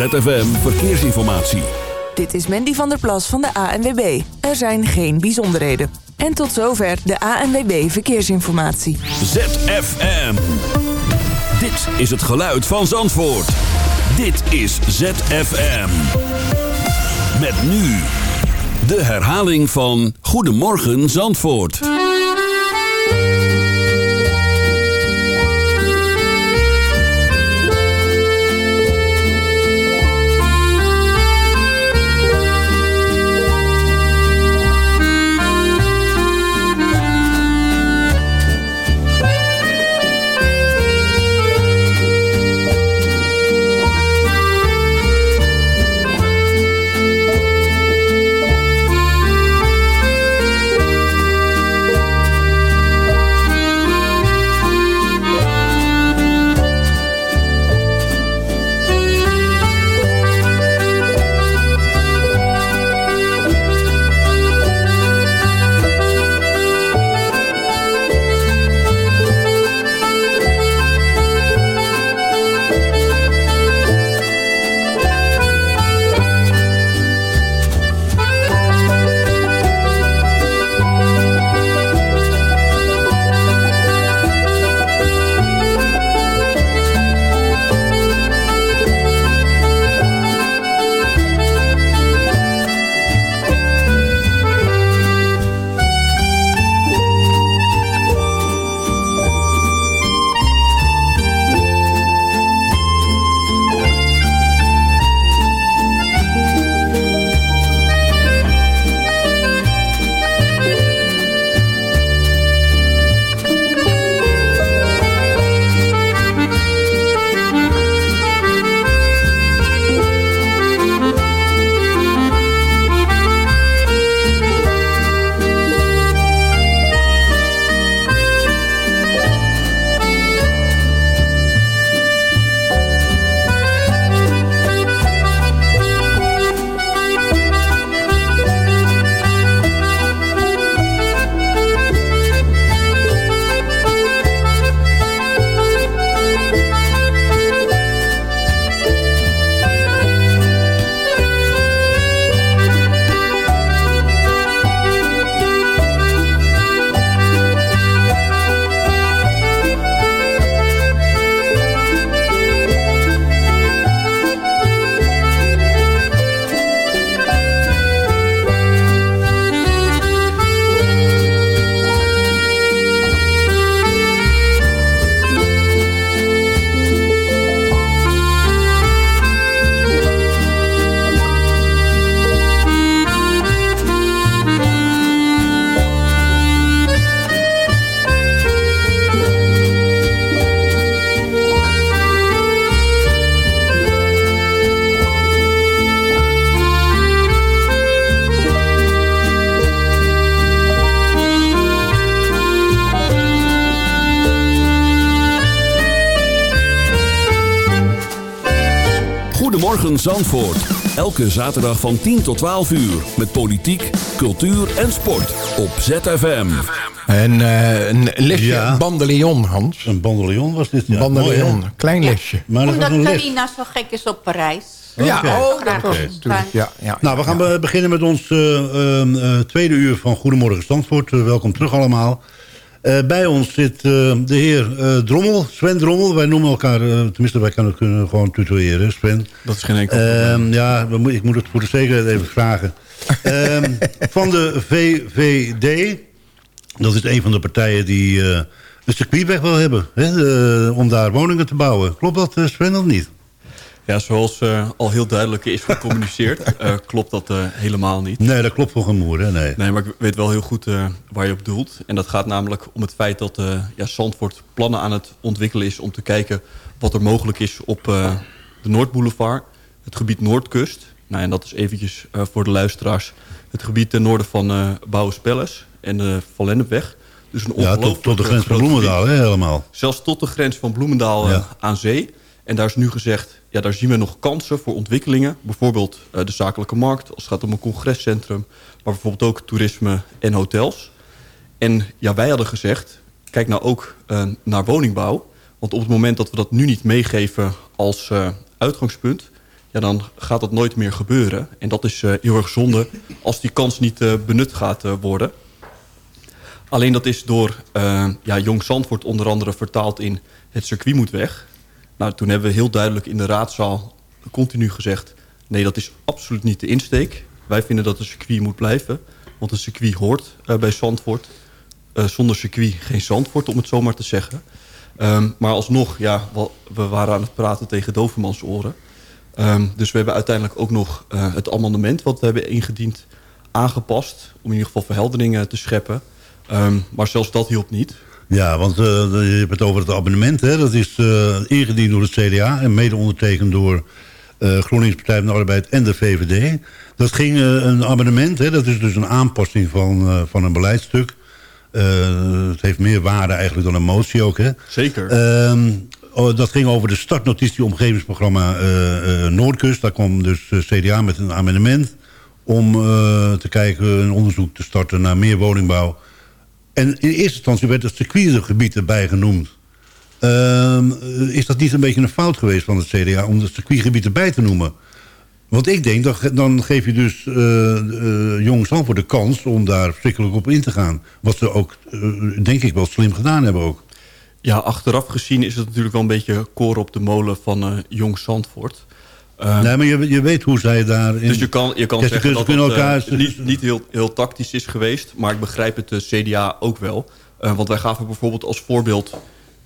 ZFM Verkeersinformatie. Dit is Mandy van der Plas van de ANWB. Er zijn geen bijzonderheden. En tot zover de ANWB Verkeersinformatie. ZFM. Dit is het geluid van Zandvoort. Dit is ZFM. Met nu de herhaling van Goedemorgen Zandvoort. Zandvoort. Elke zaterdag van 10 tot 12 uur. Met politiek, cultuur en sport. Op ZFM. En eh, een lesje Ja. bandeleon, Hans. Een bandeleon was dit. Ja. bandeleon, Mooi, klein lesje. Maar dat was Omdat. Carina zo gek is op Parijs. Ja, Oké. oh, dat was. Ja, ja, Nou, we gaan ja. be- beginnen met ons eh, eh, tweede uur van Goedemorgen Zandvoort. Welkom terug allemaal. Eh, bij ons zit eh, de heer eh, Drommel, Sven Drommel. Wij noemen elkaar, tenminste wij kunnen, kunnen gewoon tutoyeren, Sven. Dat is geen enkel Ehm, ja, moet- ik moet het voor de zekerheid even vragen. Ehm, van de VVD, dat is een van de partijen die een circuitweg wil hebben. Hè, om daar woningen te bouwen. Klopt dat, Sven, of niet? Ja, zoals eh, al heel duidelijk is gecommuniceerd, eh, klopt dat eh, helemaal niet. Nee, dat klopt voor geen moer, hè? Nee. Nee, maar ik weet wel heel goed waar je op doelt. En dat gaat namelijk om het feit dat ja, Zandvoort plannen aan het ontwikkelen is... om te kijken wat er mogelijk is op de Noordboulevard, het gebied Noordkust. Nou, en dat is eventjes voor de luisteraars het gebied ten noorden van Bouwenspelles en de Van Lennepweg. Dus een Ja, tot, tot de grens van. Bloemendaal, hè, helemaal. Zelfs tot de grens van Bloemendaal Ja. aan zee. En daar is nu gezegd, ja, daar zien we nog kansen voor ontwikkelingen. Bijvoorbeeld eh, de zakelijke markt, als het gaat om een congrescentrum. Maar bijvoorbeeld ook toerisme en hotels. En ja, wij hadden gezegd, kijk nou ook eh, naar woningbouw. Want op het moment dat we dat nu niet meegeven als eh, uitgangspunt... ja, dan gaat dat nooit meer gebeuren. En dat is heel erg zonde als die kans niet benut gaat worden. Alleen dat is door ja, Jong Zandvoort onder andere vertaald in het circuit moet weg. Nou, toen hebben we heel duidelijk in de raadzaal continu gezegd... nee, dat is absoluut niet de insteek. Wij vinden dat het circuit moet blijven. Want een circuit hoort eh, bij Zandvoort. Eh, zonder circuit geen Zandvoort, om het zo maar te zeggen. Ehm, maar alsnog, ja, we waren aan het praten tegen dovermans oren. Ehm, dus we hebben uiteindelijk ook nog eh, het amendement... wat we hebben ingediend, aangepast... om in ieder geval verhelderingen te scheppen. Ehm, maar zelfs dat hielp niet. Ja, want eh, je hebt het over het abonnement. Hè? Dat is eh, ingediend door het CDA en mede ondertekend door eh GroenLinks Partij van de Arbeid en de VVD. Dat ging een abonnement, hè? dat is dus een aanpassing van, van een beleidstuk. Het heeft meer waarde eigenlijk dan een motie ook. Hè? Zeker. Ehm, oh, dat ging over de startnotitie omgevingsprogramma Noordkust. Daar kwam dus CDA met een amendement om te kijken, een onderzoek te starten naar meer woningbouw. En in eerste instantie werd het circuitgebied erbij genoemd. Ehm, eh, is dat niet een beetje een fout geweest van het CDA om het circuitgebied erbij te noemen? Want ik denk, dat, dan geef je dus eh eh, Jong Zandvoort de kans om daar verschrikkelijk op in te gaan. Wat ze ook, eh, denk ik, wel slim gedaan hebben ook. Ja, achteraf gezien is het natuurlijk wel een beetje koren op de molen van Jong Zandvoort. Eh, nee, maar je, je weet hoe zij daarin... Dus je kan, je kan zeggen dat het eh, elkaar- niet, niet heel, heel tactisch is geweest. Maar ik begrijp het de CDA ook wel. Eh, want wij gaven bijvoorbeeld als voorbeeld...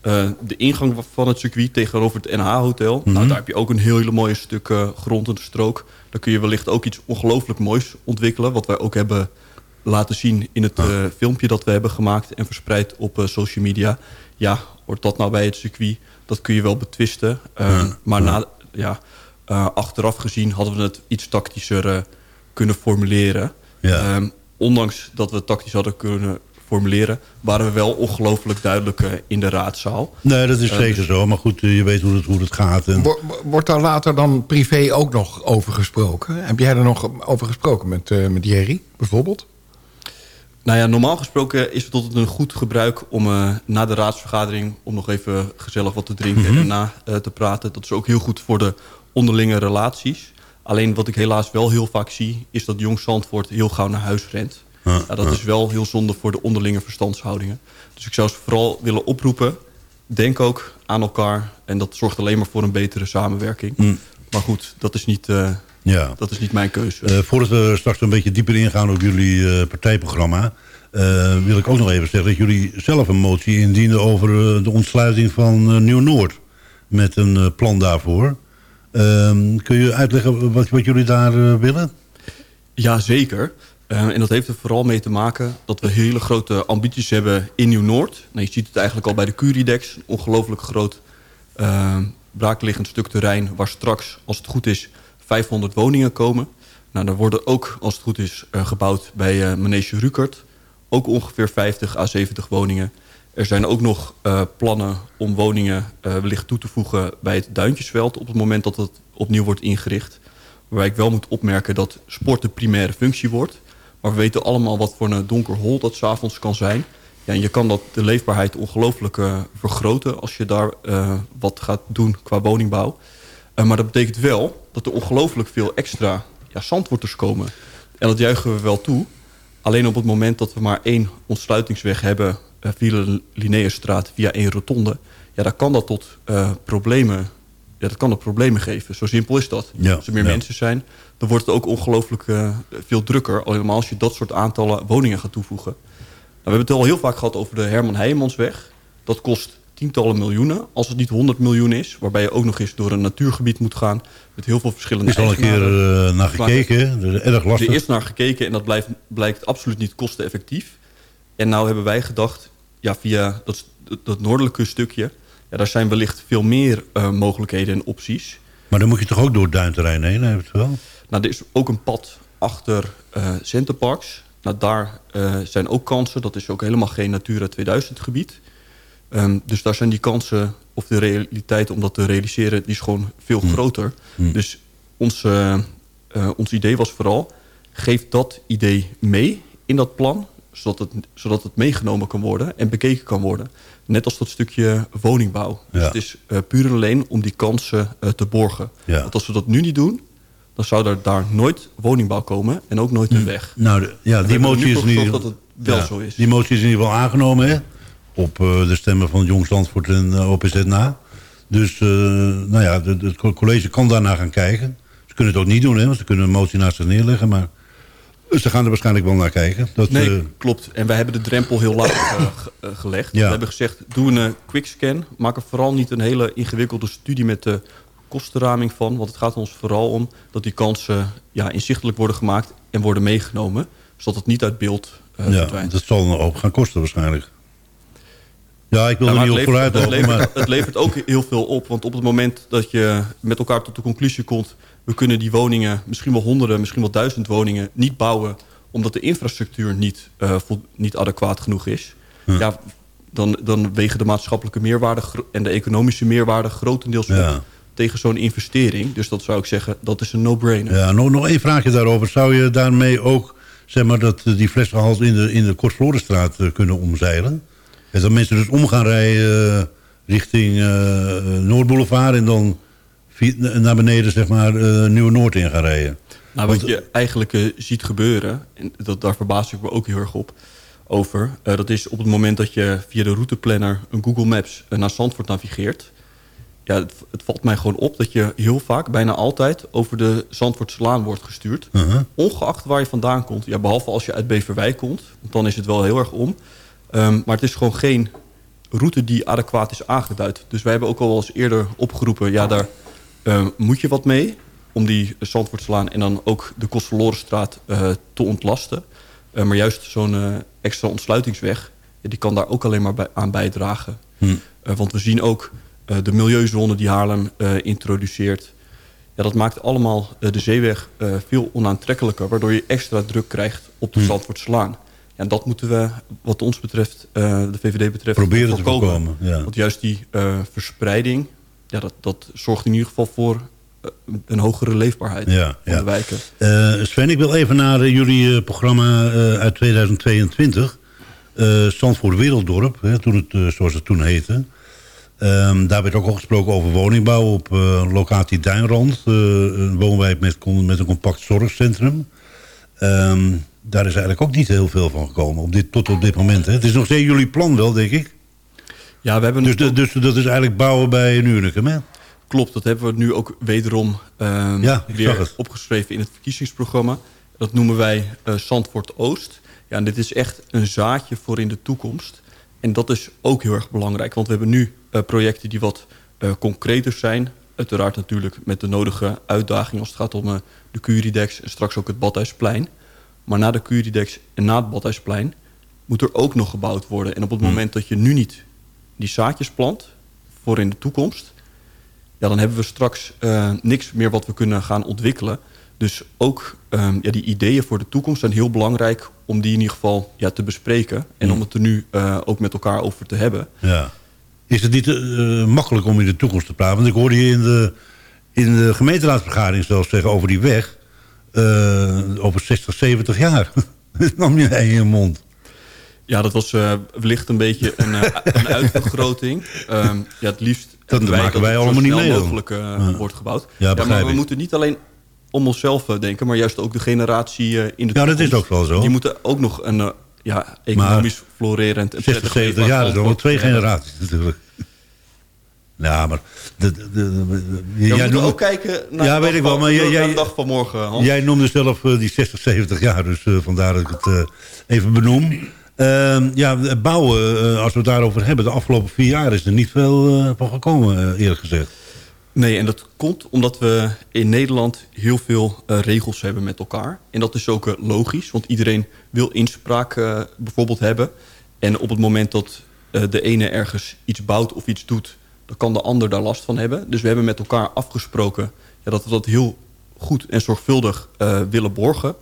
eh, de ingang van het circuit tegenover het NH-hotel. Mhm. nou, daar heb je ook een heel hele mooie stuk eh, grond en strook. Daar kun je wellicht ook iets ongelooflijk moois ontwikkelen. Wat wij ook hebben laten zien in het eh, filmpje dat we hebben gemaakt... en verspreid op eh, social media. Ja, hoort dat nou bij het circuit? Dat kun je wel betwisten. Eh, Maar na, ja, eh, achteraf gezien hadden we het iets tactischer eh, kunnen formuleren. Ja. Ehm, ondanks dat we het tactisch hadden kunnen formuleren... waren we wel ongelooflijk duidelijk eh, in de raadzaal. Nee, dat is zeker dus- zo. Maar goed, je weet hoe het, hoe het gaat. En... Wo- Wordt daar later dan privé ook nog over gesproken? Heb jij er nog over gesproken met, eh met Jerry, bijvoorbeeld? Nou ja, normaal gesproken is het tot een goed gebruik om eh, na de raadsvergadering... om nog even gezellig wat te drinken en daarna eh, te praten. Dat is ook heel goed voor de onderlinge relaties. Alleen wat ik helaas wel heel vaak zie... is dat Jong Zandvoort heel gauw naar huis rent. Ja, dat is wel heel zonde voor de onderlinge verstandshoudingen. Dus ik zou ze vooral willen oproepen... denk ook aan elkaar. En dat zorgt alleen maar voor een betere samenwerking. Maar goed, dat is niet, eh, Ja. dat is niet mijn keuze. Eh, voordat we straks een beetje dieper ingaan op jullie eh, partijprogramma... wil ik ook nog even zeggen dat jullie zelf een motie indienen... over de ontsluiting van Nieuw-Noord. Met een plan daarvoor. Ehm, kun je uitleggen wat, wat jullie daar eh, willen? Ja, zeker. Eh, en dat heeft er vooral mee te maken dat we hele grote ambities hebben in Nieuw-Noord. Nou, je ziet het eigenlijk al bij de Curidex. Een ongelooflijk groot eh, braakliggend stuk terrein... waar straks, als het goed is, 500 woningen komen. Nou, daar worden ook, als het goed is, eh, gebouwd bij eh Manege Rukert. Ook ongeveer 50 à 70 woningen. Er zijn ook nog eh, plannen om woningen eh, wellicht toe te voegen... bij het Duintjesveld op het moment dat het opnieuw wordt ingericht. Waarbij ik wel moet opmerken dat sport de primaire functie wordt. Maar we weten allemaal wat voor een donker hol dat s'avonds kan zijn. Ja, en je kan dat de leefbaarheid ongelooflijk eh, vergroten... als je daar wat gaat doen qua woningbouw. Maar dat betekent wel dat er ongelooflijk veel extra ja, zandworters komen. En dat juichen we wel toe. Alleen op het moment dat we maar één ontsluitingsweg hebben... eh, via Linnaeusstraat, via één rotonde... ja, dan kan dat tot eh, problemen... Ja, dat kan dat problemen geven. Zo simpel is dat. Ja, Als er meer ja. mensen zijn, dan wordt het ook ongelooflijk eh, veel drukker. Al helemaal als je dat soort aantallen woningen gaat toevoegen. Nou, we hebben het al heel vaak gehad over de Herman Heijmansweg. Dat kost tientallen miljoenen. Als het niet 100 miljoen is, waarbij je ook nog eens door een natuurgebied moet gaan... met heel veel verschillende Er is al een keer naar gekeken. Dat is erg lastig. Er is naar gekeken en dat blijft, blijkt absoluut niet kosteneffectief. En nou hebben wij gedacht, ja, via dat, dat noordelijke stukje... Ja, daar zijn wellicht veel meer eh, mogelijkheden en opties. Maar dan moet je toch ook door het duinterrein heen, eventueel? Nou, er is ook een pad achter eh Centerparks. Nou, daar eh, zijn ook kansen. Dat is ook helemaal geen Natura 2000 gebied. Ehm, dus daar zijn die kansen, of de realiteit om dat te realiseren... die is gewoon veel groter. Dus ons, ons idee was vooral... geef dat idee mee in dat plan. Zodat het, zodat het meegenomen kan worden en bekeken kan worden. Net als dat stukje woningbouw. Dus Ja. het is eh, puur en alleen om die kansen eh, te borgen. Ja. Want als we dat nu niet doen, dan zou er daar nooit woningbouw komen en ook nooit een weg. Nou, de- ja, die motie nu is ieder dat het wel zo is. Die motie is in ieder geval aangenomen, hè? Op eh, de stemmen van Jong Zandvoort en OPZ na. Dus, nou ja, het college kan daarna gaan kijken. Ze kunnen het ook niet doen, hè? Want ze kunnen een motie naast zich neerleggen, maar... Ze gaan er waarschijnlijk wel naar kijken. Dat, Nee, eh, klopt. En wij hebben de drempel heel laag eh, ge- eh, gelegd. Ja. We hebben gezegd, doe een quickscan. Maak er vooral niet een hele ingewikkelde studie met de kostenraming van. Want het gaat ons vooral om dat die kansen ja, inzichtelijk worden gemaakt en worden meegenomen. Zodat het niet uit beeld ja, verdwijnt. dat zal een hoop gaan kosten waarschijnlijk. Ja, ik wil er niet op levert, vooruit het, lopen, levert, maar... het levert ook heel veel op. Want op het moment dat je met elkaar tot de conclusie komt... we kunnen die woningen, misschien wel honderden, misschien wel duizend woningen... niet bouwen omdat de infrastructuur niet, eh, niet adequaat genoeg is... Ja. dan, dan wegen de maatschappelijke meerwaarde en de economische meerwaarde grotendeels op Ja. tegen zo'n investering. Dus dat zou ik zeggen, dat is een no-brainer. Ja, nog, nog één vraagje daarover. Zou je daarmee ook zeg maar, dat, die flessenhals in de, in de Kortflorenstraat eh, kunnen omzeilen? En dat mensen dus om gaan rijden eh, richting Noordboulevard... en dan naar beneden zeg maar, eh, Nieuwe-Noord in gaan rijden? Nou, wat je eigenlijk eh, ziet gebeuren, en dat, daar verbaas ik me ook heel erg op over... eh, dat is op het moment dat je via de routeplanner een Google Maps naar Zandvoort navigeert... Ja, het, het valt mij gewoon op dat je heel vaak, bijna altijd... over de Zandvoortslaan wordt gestuurd. Uh-huh. Ongeacht waar je vandaan komt. Ja, behalve als je uit Beverwijk komt, want dan is het wel heel erg om. Ehm, maar het is gewoon geen route die adequaat is aangeduid. Dus wij hebben ook al wel eens eerder opgeroepen... ja, daar eh, moet je wat mee om die Zandvoortslaan... en dan ook de Kostverlorenstraat eh te ontlasten. Eh, maar juist zo'n extra ontsluitingsweg... die kan daar ook alleen maar bij, aan bijdragen. Hm. Want we zien ook de milieuzone die Haarlem introduceert... Ja, dat maakt allemaal de zeeweg veel onaantrekkelijker... waardoor je extra druk krijgt op de Zandvoortslaan. Ja, en dat moeten we, wat ons betreft, de VVD betreft... Proberen te voorkomen, ja. Want juist die verspreiding... Ja, dat, dat zorgt in ieder geval voor eh, een hogere leefbaarheid Ja, van ja. de wijken. Eh, Sven, ik wil even naar eh, jullie programma uit 2022. eh Zandvoort Werelddorp, hè, toen het, zoals het toen heette. Ehm, daar werd ook al gesproken over woningbouw op locatie Duinrand. een woonwijk met, met een compact zorgcentrum. Ehm, daar is eigenlijk ook niet heel veel van gekomen op dit, tot op dit moment. Hè. Het is nog steeds jullie plan wel, denk ik. Ja, we hebben Dus, de- dus dat is eigenlijk bouwen bij een Unicum, hè? Klopt, dat hebben we nu ook wederom Ja, zag weer opgeschreven in het verkiezingsprogramma. Dat noemen wij Zandvoort Oost. Ja, en dit is echt een zaadje voor in de toekomst. En dat is ook heel erg belangrijk. Want we hebben nu eh, projecten die wat eh, concreter zijn. Uiteraard natuurlijk met de nodige uitdaging als het gaat om de Curidex en straks ook het Badhuisplein. Maar na de Curidex en na het Badhuisplein moet er ook nog gebouwd worden. En op het moment dat je nu niet die zaadjes plant voor in de toekomst... ja, dan hebben we straks eh, niks meer wat we kunnen gaan ontwikkelen. Dus ook ehm, ja, die ideeën voor de toekomst zijn heel belangrijk... om die in ieder geval ja, te bespreken. En om het er nu eh, ook met elkaar over te hebben. Ja. Is het niet eh, makkelijk om in de toekomst te praten? Want ik hoorde je in de, in de gemeenteraadsvergadering zelfs zeggen over die weg. over 60, 70 jaar. Nam je in je mond. Ja, dat was eh, wellicht een beetje een, eh, een uitvergroting. Ehm, ja, het liefst maken dat wij het allemaal niet mee mogelijk eh, Ja. wordt gebouwd. Ja, maar we ik. moeten niet alleen om onszelf denken... maar juist ook de generatie in de Ja, dat toekomst. is ook wel zo. Die moeten ook nog een ja, economisch florerend... en 60, prettig 70 leefbaar jaar, dat is twee generaties natuurlijk. Ja, maar... De, de, de- Ja, jij, noemde, ook kijken naar, Ja, de, weet dag ik wel, van, maar jij- jij- dag van morgen, Hans. jij noemde zelf die 60, 70 jaar. Dus vandaar dat ik het even benoem. Ehm, ja, bouwen, eh, als we het daarover hebben. De afgelopen vier jaar is er niet veel eh, van gekomen, eh, eerlijk gezegd. Nee, en dat komt omdat we in Nederland heel veel regels hebben met elkaar. En dat is ook logisch, want iedereen wil inspraak bijvoorbeeld hebben. En op het moment dat de ene ergens iets bouwt of iets doet... dan kan de ander daar last van hebben. Dus we hebben met elkaar afgesproken ja, dat we dat heel goed en zorgvuldig willen borgen.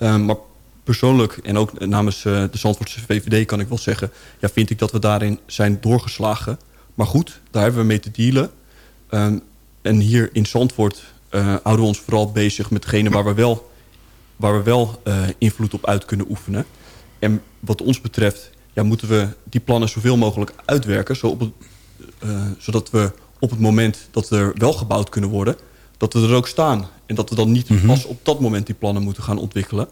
Eh, maar persoonlijk en ook namens eh, de Zandvoortse VVD kan ik wel zeggen... Ja, vind ik dat we daarin zijn doorgeslagen. Maar goed, daar hebben we mee te dealen... Ehm, en hier in Zandvoort eh, houden we ons vooral bezig met degene waar we wel, waar we wel eh, invloed op uit kunnen oefenen. en wat ons betreft ja, moeten we die plannen zoveel mogelijk uitwerken... Zo op het, uh, zodat we op het moment dat er wel gebouwd kunnen worden... dat we er ook staan. En dat we dan niet mm pas op dat moment die plannen moeten gaan ontwikkelen.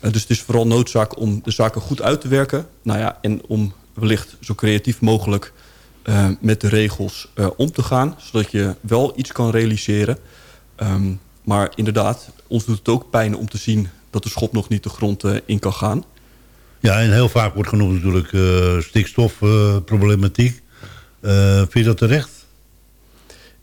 Uh, dus het is vooral noodzaak om de zaken goed uit te werken. Nou ja, en om wellicht zo creatief mogelijk uh, met de regels om te gaan. Zodat je wel iets kan realiseren... Um, maar inderdaad, ons doet het ook pijn om te zien dat de schop nog niet de grond uh, in kan gaan. Ja, en heel vaak wordt genoemd natuurlijk stikstofproblematiek. Vind je dat terecht?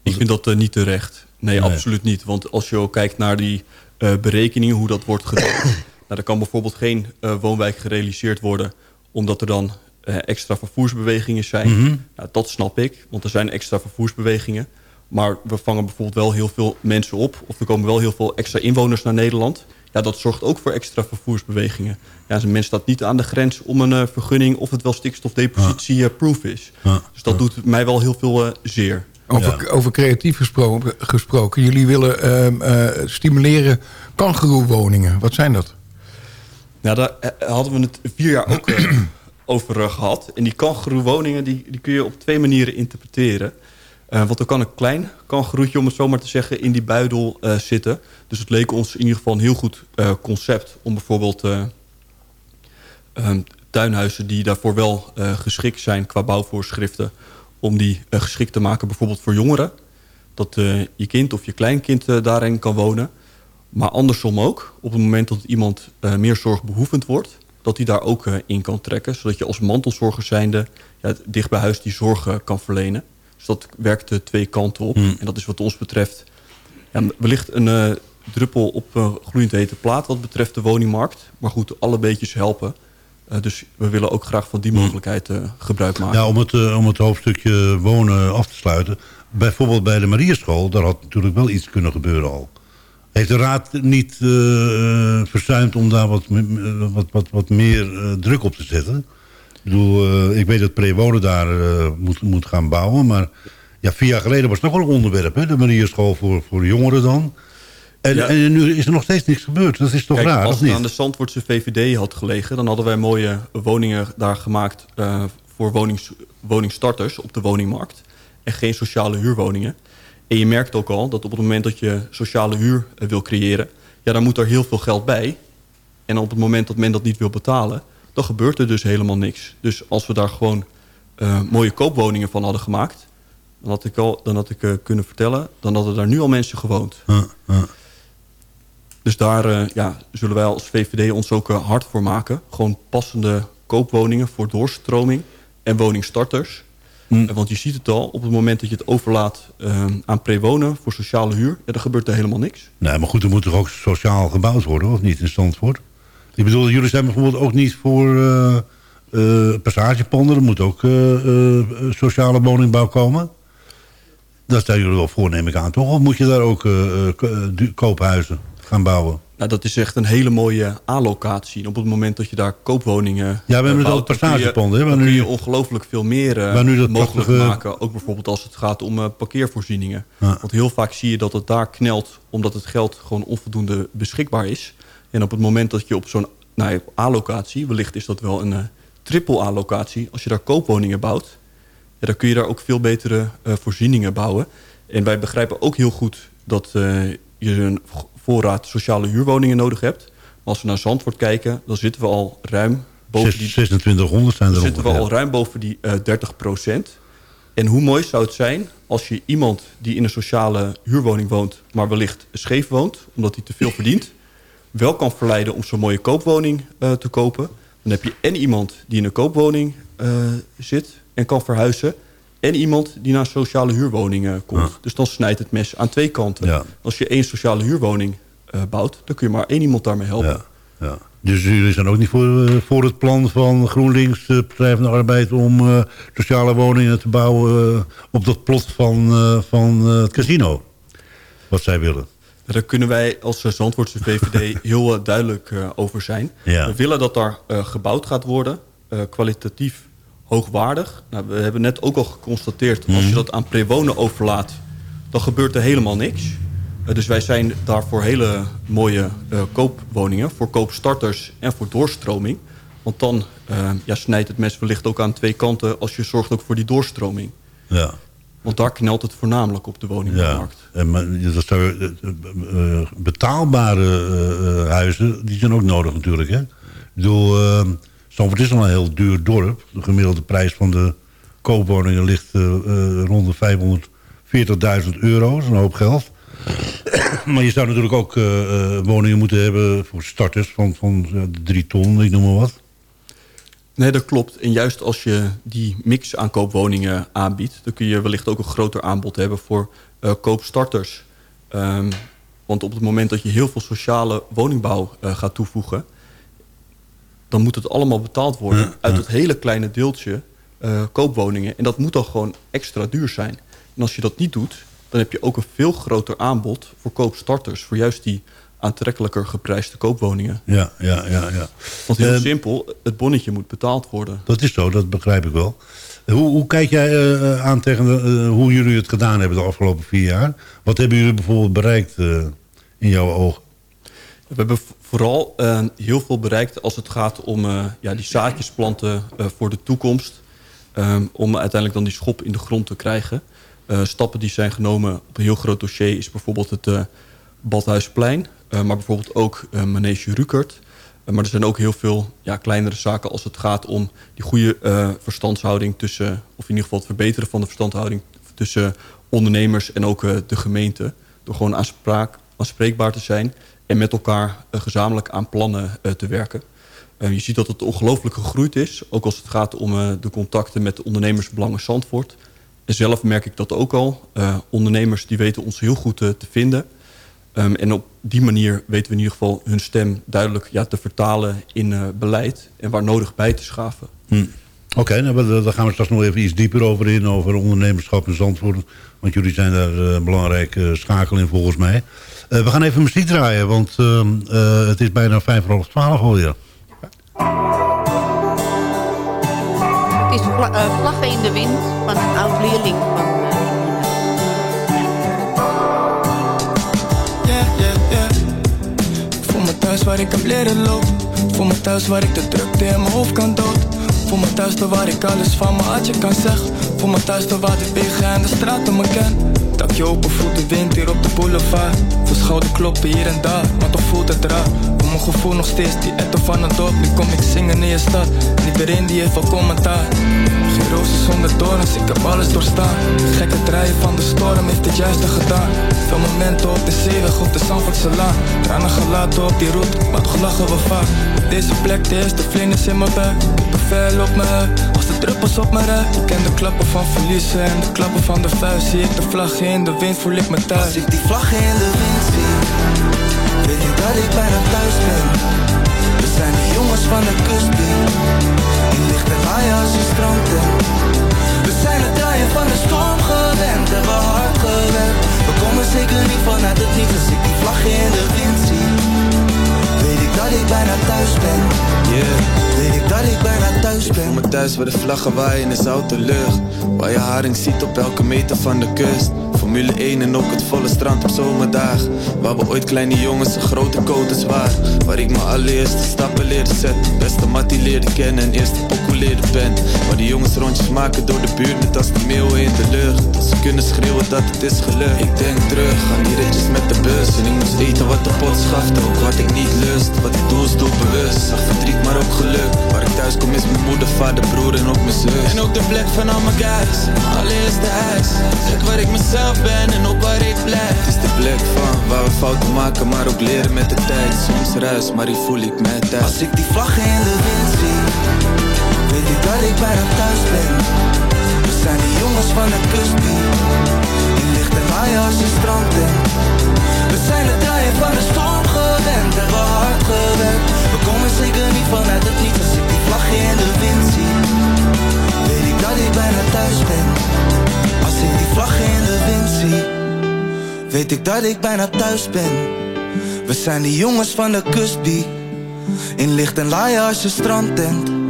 Ik vind dat niet terecht. Nee, nee, absoluut niet. Want als je ook kijkt naar die berekeningen, hoe dat wordt gedaan... nou, er kan bijvoorbeeld geen woonwijk gerealiseerd worden... omdat er dan extra vervoersbewegingen zijn. Mm -hmm. nou, dat snap ik, want er zijn extra vervoersbewegingen... Maar we vangen bijvoorbeeld wel heel veel mensen op. Of er komen wel heel veel extra inwoners naar Nederland. Ja, dat zorgt ook voor extra vervoersbewegingen. Ja, een mens staat niet aan de grens om een uh, vergunning... of het wel stikstofdepositie-proof is. Ja. Dus dat doet mij wel heel veel uh, zeer. Over, over creatief gesproken, gesproken. Jullie willen uh, stimuleren kangeroewoningen. Wat zijn dat? Nou, daar hadden we het vier jaar ook over gehad. En die kangeroewoningen die, die kun je op twee manieren interpreteren... Uh, want er kan een klein kangeroetje, om het zo maar te zeggen, in die buidel uh, zitten. Dus het leek ons in ieder geval een heel goed concept... om bijvoorbeeld tuinhuizen die daarvoor wel geschikt zijn qua bouwvoorschriften... om die geschikt te maken bijvoorbeeld voor jongeren. Dat je kind of je kleinkind daarin kan wonen. Maar andersom ook, op het moment dat iemand meer zorgbehoevend wordt... dat hij daar ook in kan trekken. Zodat je als mantelzorger zijnde ja, dicht bij huis die zorg kan verlenen. Dus dat werkt de twee kanten op. Hmm. En dat is wat ons betreft ja, wellicht een uh, druppel op uh, gloeiend hete plaat... wat betreft de woningmarkt. Maar goed, alle beetjes helpen. Uh, dus we willen ook graag van die hmm. mogelijkheid gebruik maken. Ja, om het, om het hoofdstukje wonen af te sluiten. Bijvoorbeeld bij de Marierschool, daar had natuurlijk wel iets kunnen gebeuren al. Heeft de Raad niet verzuimd om daar wat, wat, wat, wat meer druk op te zetten? Ik bedoel, uh, ik weet dat Prewonen daar uh, moet, moet gaan bouwen. Maar ja, vier jaar geleden was het nog wel een onderwerp. Hè? De manierschool voor, voor jongeren dan. En, ja. en, nu is er nog steeds niks gebeurd. Dat is toch Kijk, raar, als of niet? het aan de Zandvoortse VVD had gelegen... dan hadden wij mooie woningen daar gemaakt... Uh, voor wonings, woningstarters op de woningmarkt. En geen sociale huurwoningen. En je merkt ook al dat op het moment dat je sociale huur wil creëren... ja, dan moet er heel veel geld bij. En op het moment dat men dat niet wil betalen dan gebeurt er dus helemaal niks. Dus als we daar gewoon uh, mooie koopwoningen van hadden gemaakt... dan had ik, al, dan had ik uh, kunnen vertellen... dan hadden daar nu al mensen gewoond. Dus daar uh, ja, zullen wij als VVD ons ook hard voor maken. Gewoon passende koopwoningen voor doorstroming en woningstarters... Mm. Want je ziet het al, op het moment dat je het overlaat aan prewonen voor sociale huur... Ja, dan gebeurt er helemaal niks. Nee, maar goed, er moet toch ook sociaal gebouwd worden, of niet, in Zandvoort? Ik bedoel, jullie zijn bijvoorbeeld ook niet voor uh, uh, passagepanden. Er moet ook sociale woningbouw komen. Dat zijn jullie wel voor, neem ik aan, toch? Of moet je daar ook koophuizen gaan bouwen? Nou, dat is echt een hele mooie allocatie. En op het moment dat je daar koopwoningen Ja, we hebben het ook passagepanden. Dan, kun je ongelooflijk veel meer mogelijk prachtige... maken. Ook bijvoorbeeld als het gaat om parkeervoorzieningen. Ja. Want heel vaak zie je dat het daar knelt... omdat het geld gewoon onvoldoende beschikbaar is. En op het moment dat je op zo'n nou, allocatie... wellicht is dat wel een uh, triple allocatie... als je daar koopwoningen bouwt... Ja, dan kun je daar ook veel betere uh, voorzieningen bouwen. En wij begrijpen ook heel goed dat uh, je een voorraad sociale huurwoningen nodig hebt. Maar als we naar Zandvoort kijken, dan zitten we al ruim boven die... 2600 zijn er zitten we al ruim boven die 30 procent. En hoe mooi zou het zijn als je iemand die in een sociale huurwoning woont... maar wellicht scheef woont, omdat hij te veel verdient wel kan verleiden om zo'n mooie koopwoning uh, te kopen. Dan heb je en iemand die in een koopwoning uh, zit en kan verhuizen... en iemand die naar sociale huurwoning uh, komt. Ja. Dus dan snijdt het mes aan twee kanten. Ja. Als je één sociale huurwoning bouwt... dan kun je maar één iemand daarmee helpen. Ja. Ja. Dus jullie zijn ook niet voor, voor het plan van GroenLinks, de Partij van de Arbeid... om sociale woningen te bouwen op dat plot van, van het casino? Wat zij willen. Daar kunnen wij als Zandvoortse VVD heel uh, duidelijk uh, over zijn. We willen dat daar uh, gebouwd gaat worden, kwalitatief hoogwaardig. Nou, we hebben net ook al geconstateerd, als je dat aan prewonen overlaat... dan gebeurt er helemaal niks. dus wij zijn daar voor hele mooie koopwoningen... voor koopstarters en voor doorstroming. Want dan uh, ja, snijdt het mes wellicht ook aan twee kanten... als je zorgt ook voor die doorstroming. Ja. Want daar knelt het voornamelijk op de woningmarkt. Ja, en maar, dat zou, betaalbare huizen, die zijn ook nodig natuurlijk. Hè? Ik bedoel, Stamford is al een heel duur dorp. De gemiddelde prijs van de koopwoningen ligt rond de 540.000 euro. Dat is een hoop geld. maar je zou natuurlijk ook woningen moeten hebben voor starters van, van drie ton, ik noem maar wat. Nee, dat klopt. En juist als je die mix aan koopwoningen aanbiedt... dan kun je wellicht ook een groter aanbod hebben voor koopstarters. Um, want op het moment dat je heel veel sociale woningbouw gaat toevoegen... dan moet het allemaal betaald worden uit het hele kleine deeltje uh, koopwoningen. En dat moet dan gewoon extra duur zijn. En als je dat niet doet, dan heb je ook een veel groter aanbod... voor koopstarters, voor juist die aantrekkelijker geprijsde koopwoningen. Ja, ja, ja. ja. Want heel uh, simpel, het bonnetje moet betaald worden. Dat is zo, dat begrijp ik wel. Hoe, hoe kijk jij uh, aan tegen de, hoe jullie het gedaan hebben de afgelopen vier jaar? Wat hebben jullie bijvoorbeeld bereikt in jouw ogen? We hebben vooral heel veel bereikt als het gaat om ja, die zaadjesplanten voor de toekomst. Um, om uiteindelijk dan die schop in de grond te krijgen. stappen die zijn genomen op een heel groot dossier is bijvoorbeeld het Badhuisplein. Maar bijvoorbeeld ook Manege Rukert. Maar er zijn ook heel veel ja, kleinere zaken als het gaat om die goede verstandshouding tussen, of in ieder geval het verbeteren van de verstandhouding tussen ondernemers en ook de gemeente. Door gewoon aanspraak, aanspreekbaar te zijn en met elkaar gezamenlijk aan plannen te werken. je ziet dat het ongelooflijk gegroeid is, ook als het gaat om de contacten met ondernemersbelangen Zandvoort. En zelf merk ik dat ook al. ondernemers die weten ons heel goed te vinden. Um, en op die manier weten we in ieder geval hun stem duidelijk ja, te vertalen in beleid. En waar nodig bij te schaven. Hm. Oké, okay, nou, daar gaan we straks nog even iets dieper over in. Over ondernemerschap in Zandvoort. Want jullie zijn daar een belangrijke schakel in volgens mij. Uh, we gaan even muziek draaien. Want ehm, het is bijna vijf voor half twaalf alweer. Het is vlaggen in de wind van een oud leerling van thuis waar ik heb leren lopen. Voel me thuis waar ik de drukte in mijn hoofd kan dood. Voel me thuis door waar ik alles van mijn hartje kan zeggen. Voel me thuis door waar de wegen en de straten me ken. Dakje open voelt de wind hier op de boulevard. Voel schouder kloppen hier en daar, maar toch voelt het raar. Voel mijn gevoel nog steeds die etter van een dorp. Nu kom ik zingen in je stad, iedereen die heeft wel commentaar. Geen rozen zonder dorens, ik heb alles doorstaan. Gekke draaien van de storm heeft het juiste gedaan. Veel momenten op de zeeweg op de Zandvoortse laan. Tranen gelaten op die route, maar toch lachen we vaak. Deze plek, de eerste vlinders in mijn buik. Bevel op me, druppels op me rij. Ik ken de klappen van verliezen en de klappen van de vuist. Zie ik de vlag in de wind, voel ik me thuis. Als ik die vlag in de wind zie, weet ik dat ik bijna thuis ben. We zijn de jongens van de kustbeat in licht en waai als een strand We zijn het draaien van de storm gewend Hebben hard gewerkt We komen zeker niet vanuit het niet Als ik die vlag in de wind zie dat ik bijna thuis ben. Yeah. Weet ik dat ik bijna thuis ben Ik voel me thuis waar de vlaggen waaien in de zoute lucht. Waar je haring ziet op elke meter van de kust. Formule 1 en ook het volle strand op zomerdag Waar we ooit kleine jongens een grote codes waren. Waar ik mijn allereerste stappen leerde zetten. Beste mattie leerde kennen en eerste leerde ben Waar die jongens rondjes maken door de buurt net als de meeuwen in de lucht. Dat ze kunnen schreeuwen dat het is gelukt. Ik denk terug aan die ritjes met de bus. En ik moest eten wat de pot schafte Ook wat ik niet lust, wat ik doe is bewust. Zag verdriet maar ook geluk. Waar ik thuis kom is mijn moeder, vader, broer en ook mijn zus. En ook de plek van al mijn guys. De huis. Zeg waar ik mezelf ben en op waar ik blijf. Het is de plek van waar we fouten maken maar ook leren met de tijd. Soms ruis, maar die voel ik met thuis. Als ik die vlaggen in de wind ik bijna thuis ben. We zijn de jongens van de kust Die ligt en waaien als strand We zijn het draaien van de storm gewend. Hebben hard gewerkt. We komen zeker niet vanuit het niet Als ik die vlaggen in de wind zie. Weet ik dat ik bijna thuis ben. Als ik die vlaggen in de wind zie Weet ik dat ik bijna thuis ben. We zijn die jongens van de kustbie In licht en laaien als je strandtent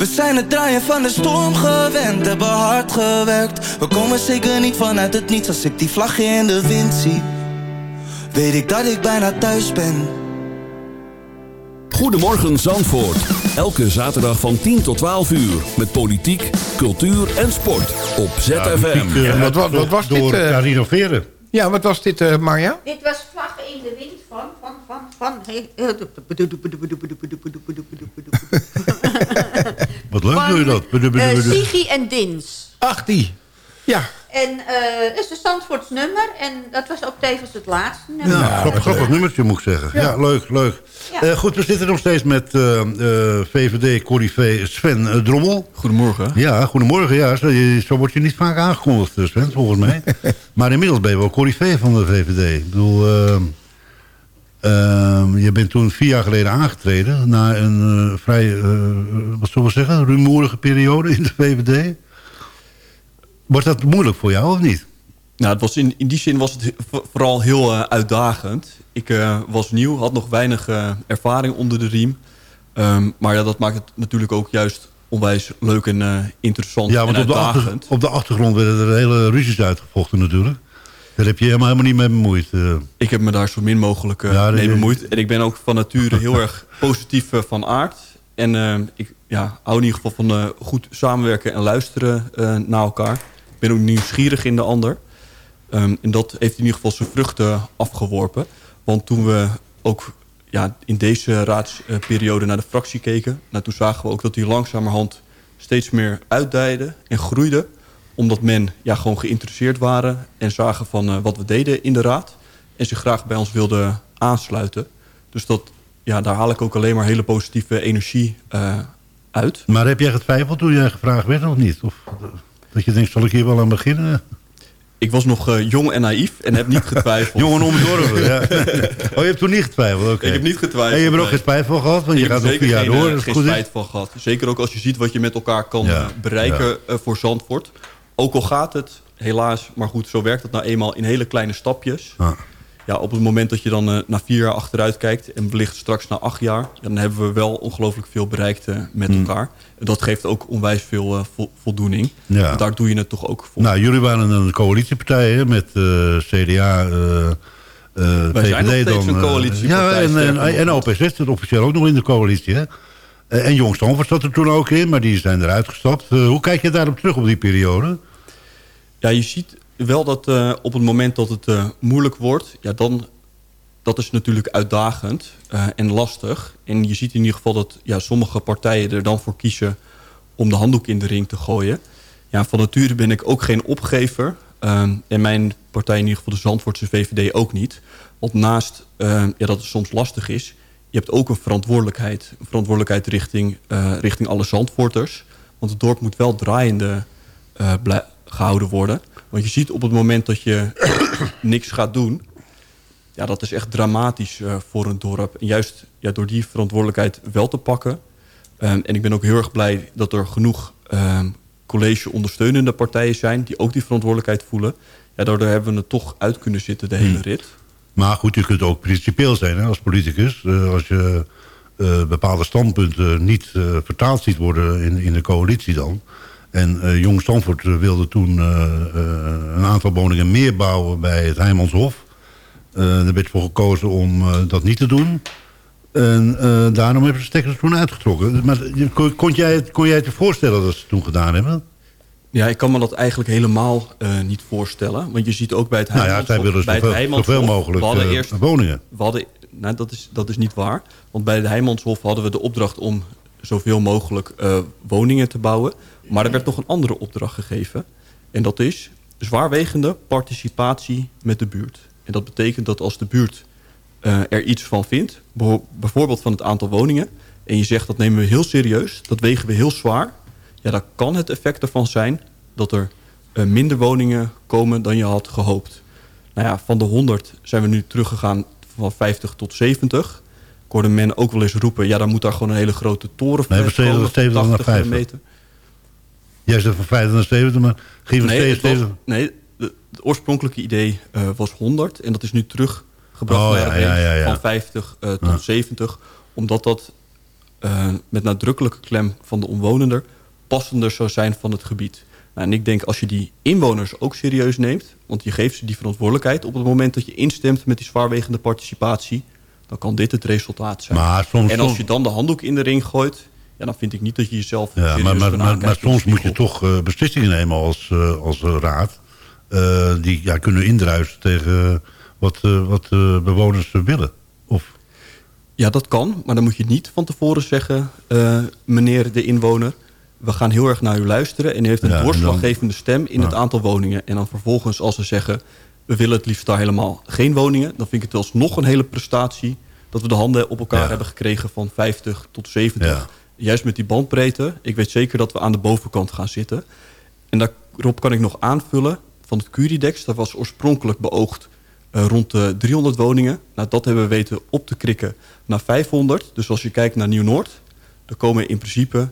we zijn het draaien van de storm gewend, hebben hard gewerkt. We komen zeker niet vanuit het niets als ik die vlaggen in de wind zie. Weet ik dat ik bijna thuis ben. Goedemorgen Zandvoort. Elke zaterdag van 10 tot 12 uur. Met politiek, cultuur en sport. Op ZFM. eh, wat- wat- wat was door dit, eh? Carino Veren. Ja, wat was dit, eh, Marja? Dit was Vlaggen in de Wind van... van, van, van hey, Wat leuk doe je dat. eh, Sigi en Dins. Ach, die. Ja. En eh dat is een Zandvoorts nummer. En dat was ook tevens het laatste nummer. Ja, grappig, grappig nummertje moet ik zeggen. Ja, leuk, leuk. Ja. Eh, goed, we zitten nog steeds met eh eh, VVD-corrivé Sven Drommel. Goedemorgen. Ja, goedemorgen. Ja, zo, je- zo word je niet vaak aangekondigd, Sven, volgens mij. maar inmiddels ben je wel corrivé van de VVD. Ik bedoel, ehm, je bent toen vier jaar geleden aangetreden... na een eh, vrij, eh, wat zullen we zeggen, rumoerige periode in de VVD. Was dat moeilijk voor jou, of niet? Nou, het was in, in die zin was het vo- vooral heel eh, uitdagend. Ik was nieuw, had nog weinig ervaring onder de riem. Ehm, maar ja, dat maakt het natuurlijk ook juist onwijs leuk en interessant Ja, en want op de, achter- uitdagend. op de achtergrond werden er hele ruzies uitgevochten natuurlijk. Daar heb je helemaal, helemaal niet mee bemoeid. eh. Ik heb me daar zo min mogelijk eh, Ja, mee bemoeid. En ik ben ook van nature heel erg positief eh, van aard. En ik ja, hou in ieder geval van goed samenwerken en luisteren naar elkaar. Ik ben ook nieuwsgierig in de ander. Ehm, en dat heeft in ieder geval zijn vruchten afgeworpen. Want toen we ook ja, in deze raadsperiode naar de fractie keken... Nou, toen zagen we ook dat die langzamerhand steeds meer uitdijde en groeide. Omdat men ja, gewoon geïnteresseerd waren en zagen van eh, wat we deden in de raad. En zich graag bij ons wilden aansluiten. Dus dat, ja, daar haal ik ook alleen maar hele positieve energie eh, uit. Maar heb jij getwijfeld toen jij gevraagd werd of niet? Of dat je denkt, zal ik hier wel aan beginnen? Ik was nog eh, jong en naïef en heb niet getwijfeld. Jongen omdorven, ja. Oh, je hebt toen niet getwijfeld, oké. Ik heb niet getwijfeld, En je hebt er ook nee. geen spijt van gehad, want je Ik heb gaat nog zeker vier jaar door. eh, Dat is geen spijt van gehad. Zeker ook als je ziet wat je met elkaar kan Ja, bereiken ja. voor Zandvoort. Ook al gaat het, helaas, maar goed, zo werkt het nou eenmaal in hele kleine stapjes. Ah. Ja, op het moment dat je dan eh, na vier jaar achteruit kijkt... en wellicht straks na acht jaar... dan hebben we wel ongelooflijk veel bereikt eh, met Hmm. elkaar. En dat geeft ook onwijs veel eh, vo- voldoening. Ja. Daar doe je het toch ook voor. Nou, jullie waren een coalitiepartij hè, met CDA, Wij zijn nog steeds dan. een coalitiepartij, Ja, en, en, en. OPZ zit officieel ook nog in de coalitie. Hè? En Jong Stamford zat er toen ook in, maar die zijn eruit gestapt. Hoe kijk je daarop terug op die periode? Ja, je ziet wel dat eh, op het moment dat het eh, moeilijk wordt... Ja, dan, dat is natuurlijk uitdagend eh, en lastig. En je ziet in ieder geval dat ja, sommige partijen er dan voor kiezen... om de handdoek in de ring te gooien. Ja, van nature ben ik ook geen opgever. En mijn partij, in ieder geval de Zandvoortse VVD, ook niet. Want naast ja, dat het soms lastig is... je hebt ook een verantwoordelijkheid. Een verantwoordelijkheid richting, richting alle Zandvoorters. Want het dorp moet wel draaiende eh, blij- gehouden worden. Want je ziet op het moment dat je niks gaat doen... ja, dat is echt dramatisch eh, voor een dorp. En juist ja, door die verantwoordelijkheid wel te pakken... ehm, en ik ben ook heel erg blij dat er genoeg ehm, college-ondersteunende partijen zijn... die ook die verantwoordelijkheid voelen. Ja, daardoor hebben we het toch uit kunnen zitten, de hele rit. Maar goed, je kunt ook principieel zijn hè, als politicus. Eh, als je eh, bepaalde standpunten niet vertaald ziet worden in, in de coalitie dan. En eh, Jong Stanford eh, wilde toen eh, een aantal woningen meer bouwen bij het Heijmanshof. Eh er werd voor gekozen om dat niet te doen. En daarom hebben ze stekkers toen uitgetrokken. Maar kon, kon, jij, het- kon jij het je voorstellen dat ze het toen gedaan hebben? Ja, ik kan me dat eigenlijk helemaal niet voorstellen. Want je ziet ook bij het Nou ja, Heijmanshof... zij willen bij het zoveel, zoveel mogelijk we hadden eerst woningen. We hadden, nou, dat, is, dat is niet waar. Want bij de Heijmanshof hadden we de opdracht om zoveel mogelijk woningen te bouwen. Maar er werd nog een andere opdracht gegeven. En dat is zwaarwegende participatie met de buurt. En dat betekent dat als de buurt eh, er iets van vindt... bijvoorbeeld van het aantal woningen... en je zegt dat nemen we heel serieus, dat wegen we heel zwaar... ja, dan kan het effect ervan zijn dat er eh, minder woningen komen dan je had gehoopt. Nou ja, van de 100 zijn we nu teruggegaan van 50 tot 70. Ik hoorde men ook wel eens roepen... ja, dan moet daar gewoon een hele grote toren Nee, we komen, steden 70 naar 80 50. meter. Jij zegt van 50 naar 70, maar ging van Nee, het 70? was- nee het oorspronkelijke idee eh, was 100 en dat is nu teruggebracht Oh, naar ja, ja, ja, ja. van 50 eh, tot Ja. 70. Omdat dat eh, met nadrukkelijke klem van de omwonender passender zou zijn van het gebied. Nou, en ik denk als je die inwoners ook serieus neemt... want je geeft ze die verantwoordelijkheid... op het moment dat je instemt met die zwaarwegende participatie... dan kan dit het resultaat zijn. Maar soms- en als je dan de handdoek in de ring gooit... Ja, dan vind ik niet dat je jezelf... Ja, maar, maar, maar, soms moet je toch eh, beslissingen nemen als, eh, als eh, raad. die ja, kunnen indruisen tegen wat, wat bewoners willen. Of, Ja, dat kan. Maar dan moet je niet van tevoren zeggen... meneer de inwoner, we gaan heel erg naar u luisteren... en u heeft een Ja, en doorslaggevende stem in het aantal woningen. En dan vervolgens als ze zeggen... we willen het liefst daar helemaal geen woningen... dan vind ik het alsnog een hele prestatie... dat we de handen op elkaar Ja. hebben gekregen van 50 tot 70. Juist met die bandbreedte. Ik weet zeker dat we aan de bovenkant gaan zitten. En daarop kan ik nog aanvullen... van het Curidex, dat was oorspronkelijk beoogd... eh, rond de 300 woningen. Nou, dat hebben we weten op te krikken naar 500. Dus als je kijkt naar Nieuw-Noord... dan komen in principe,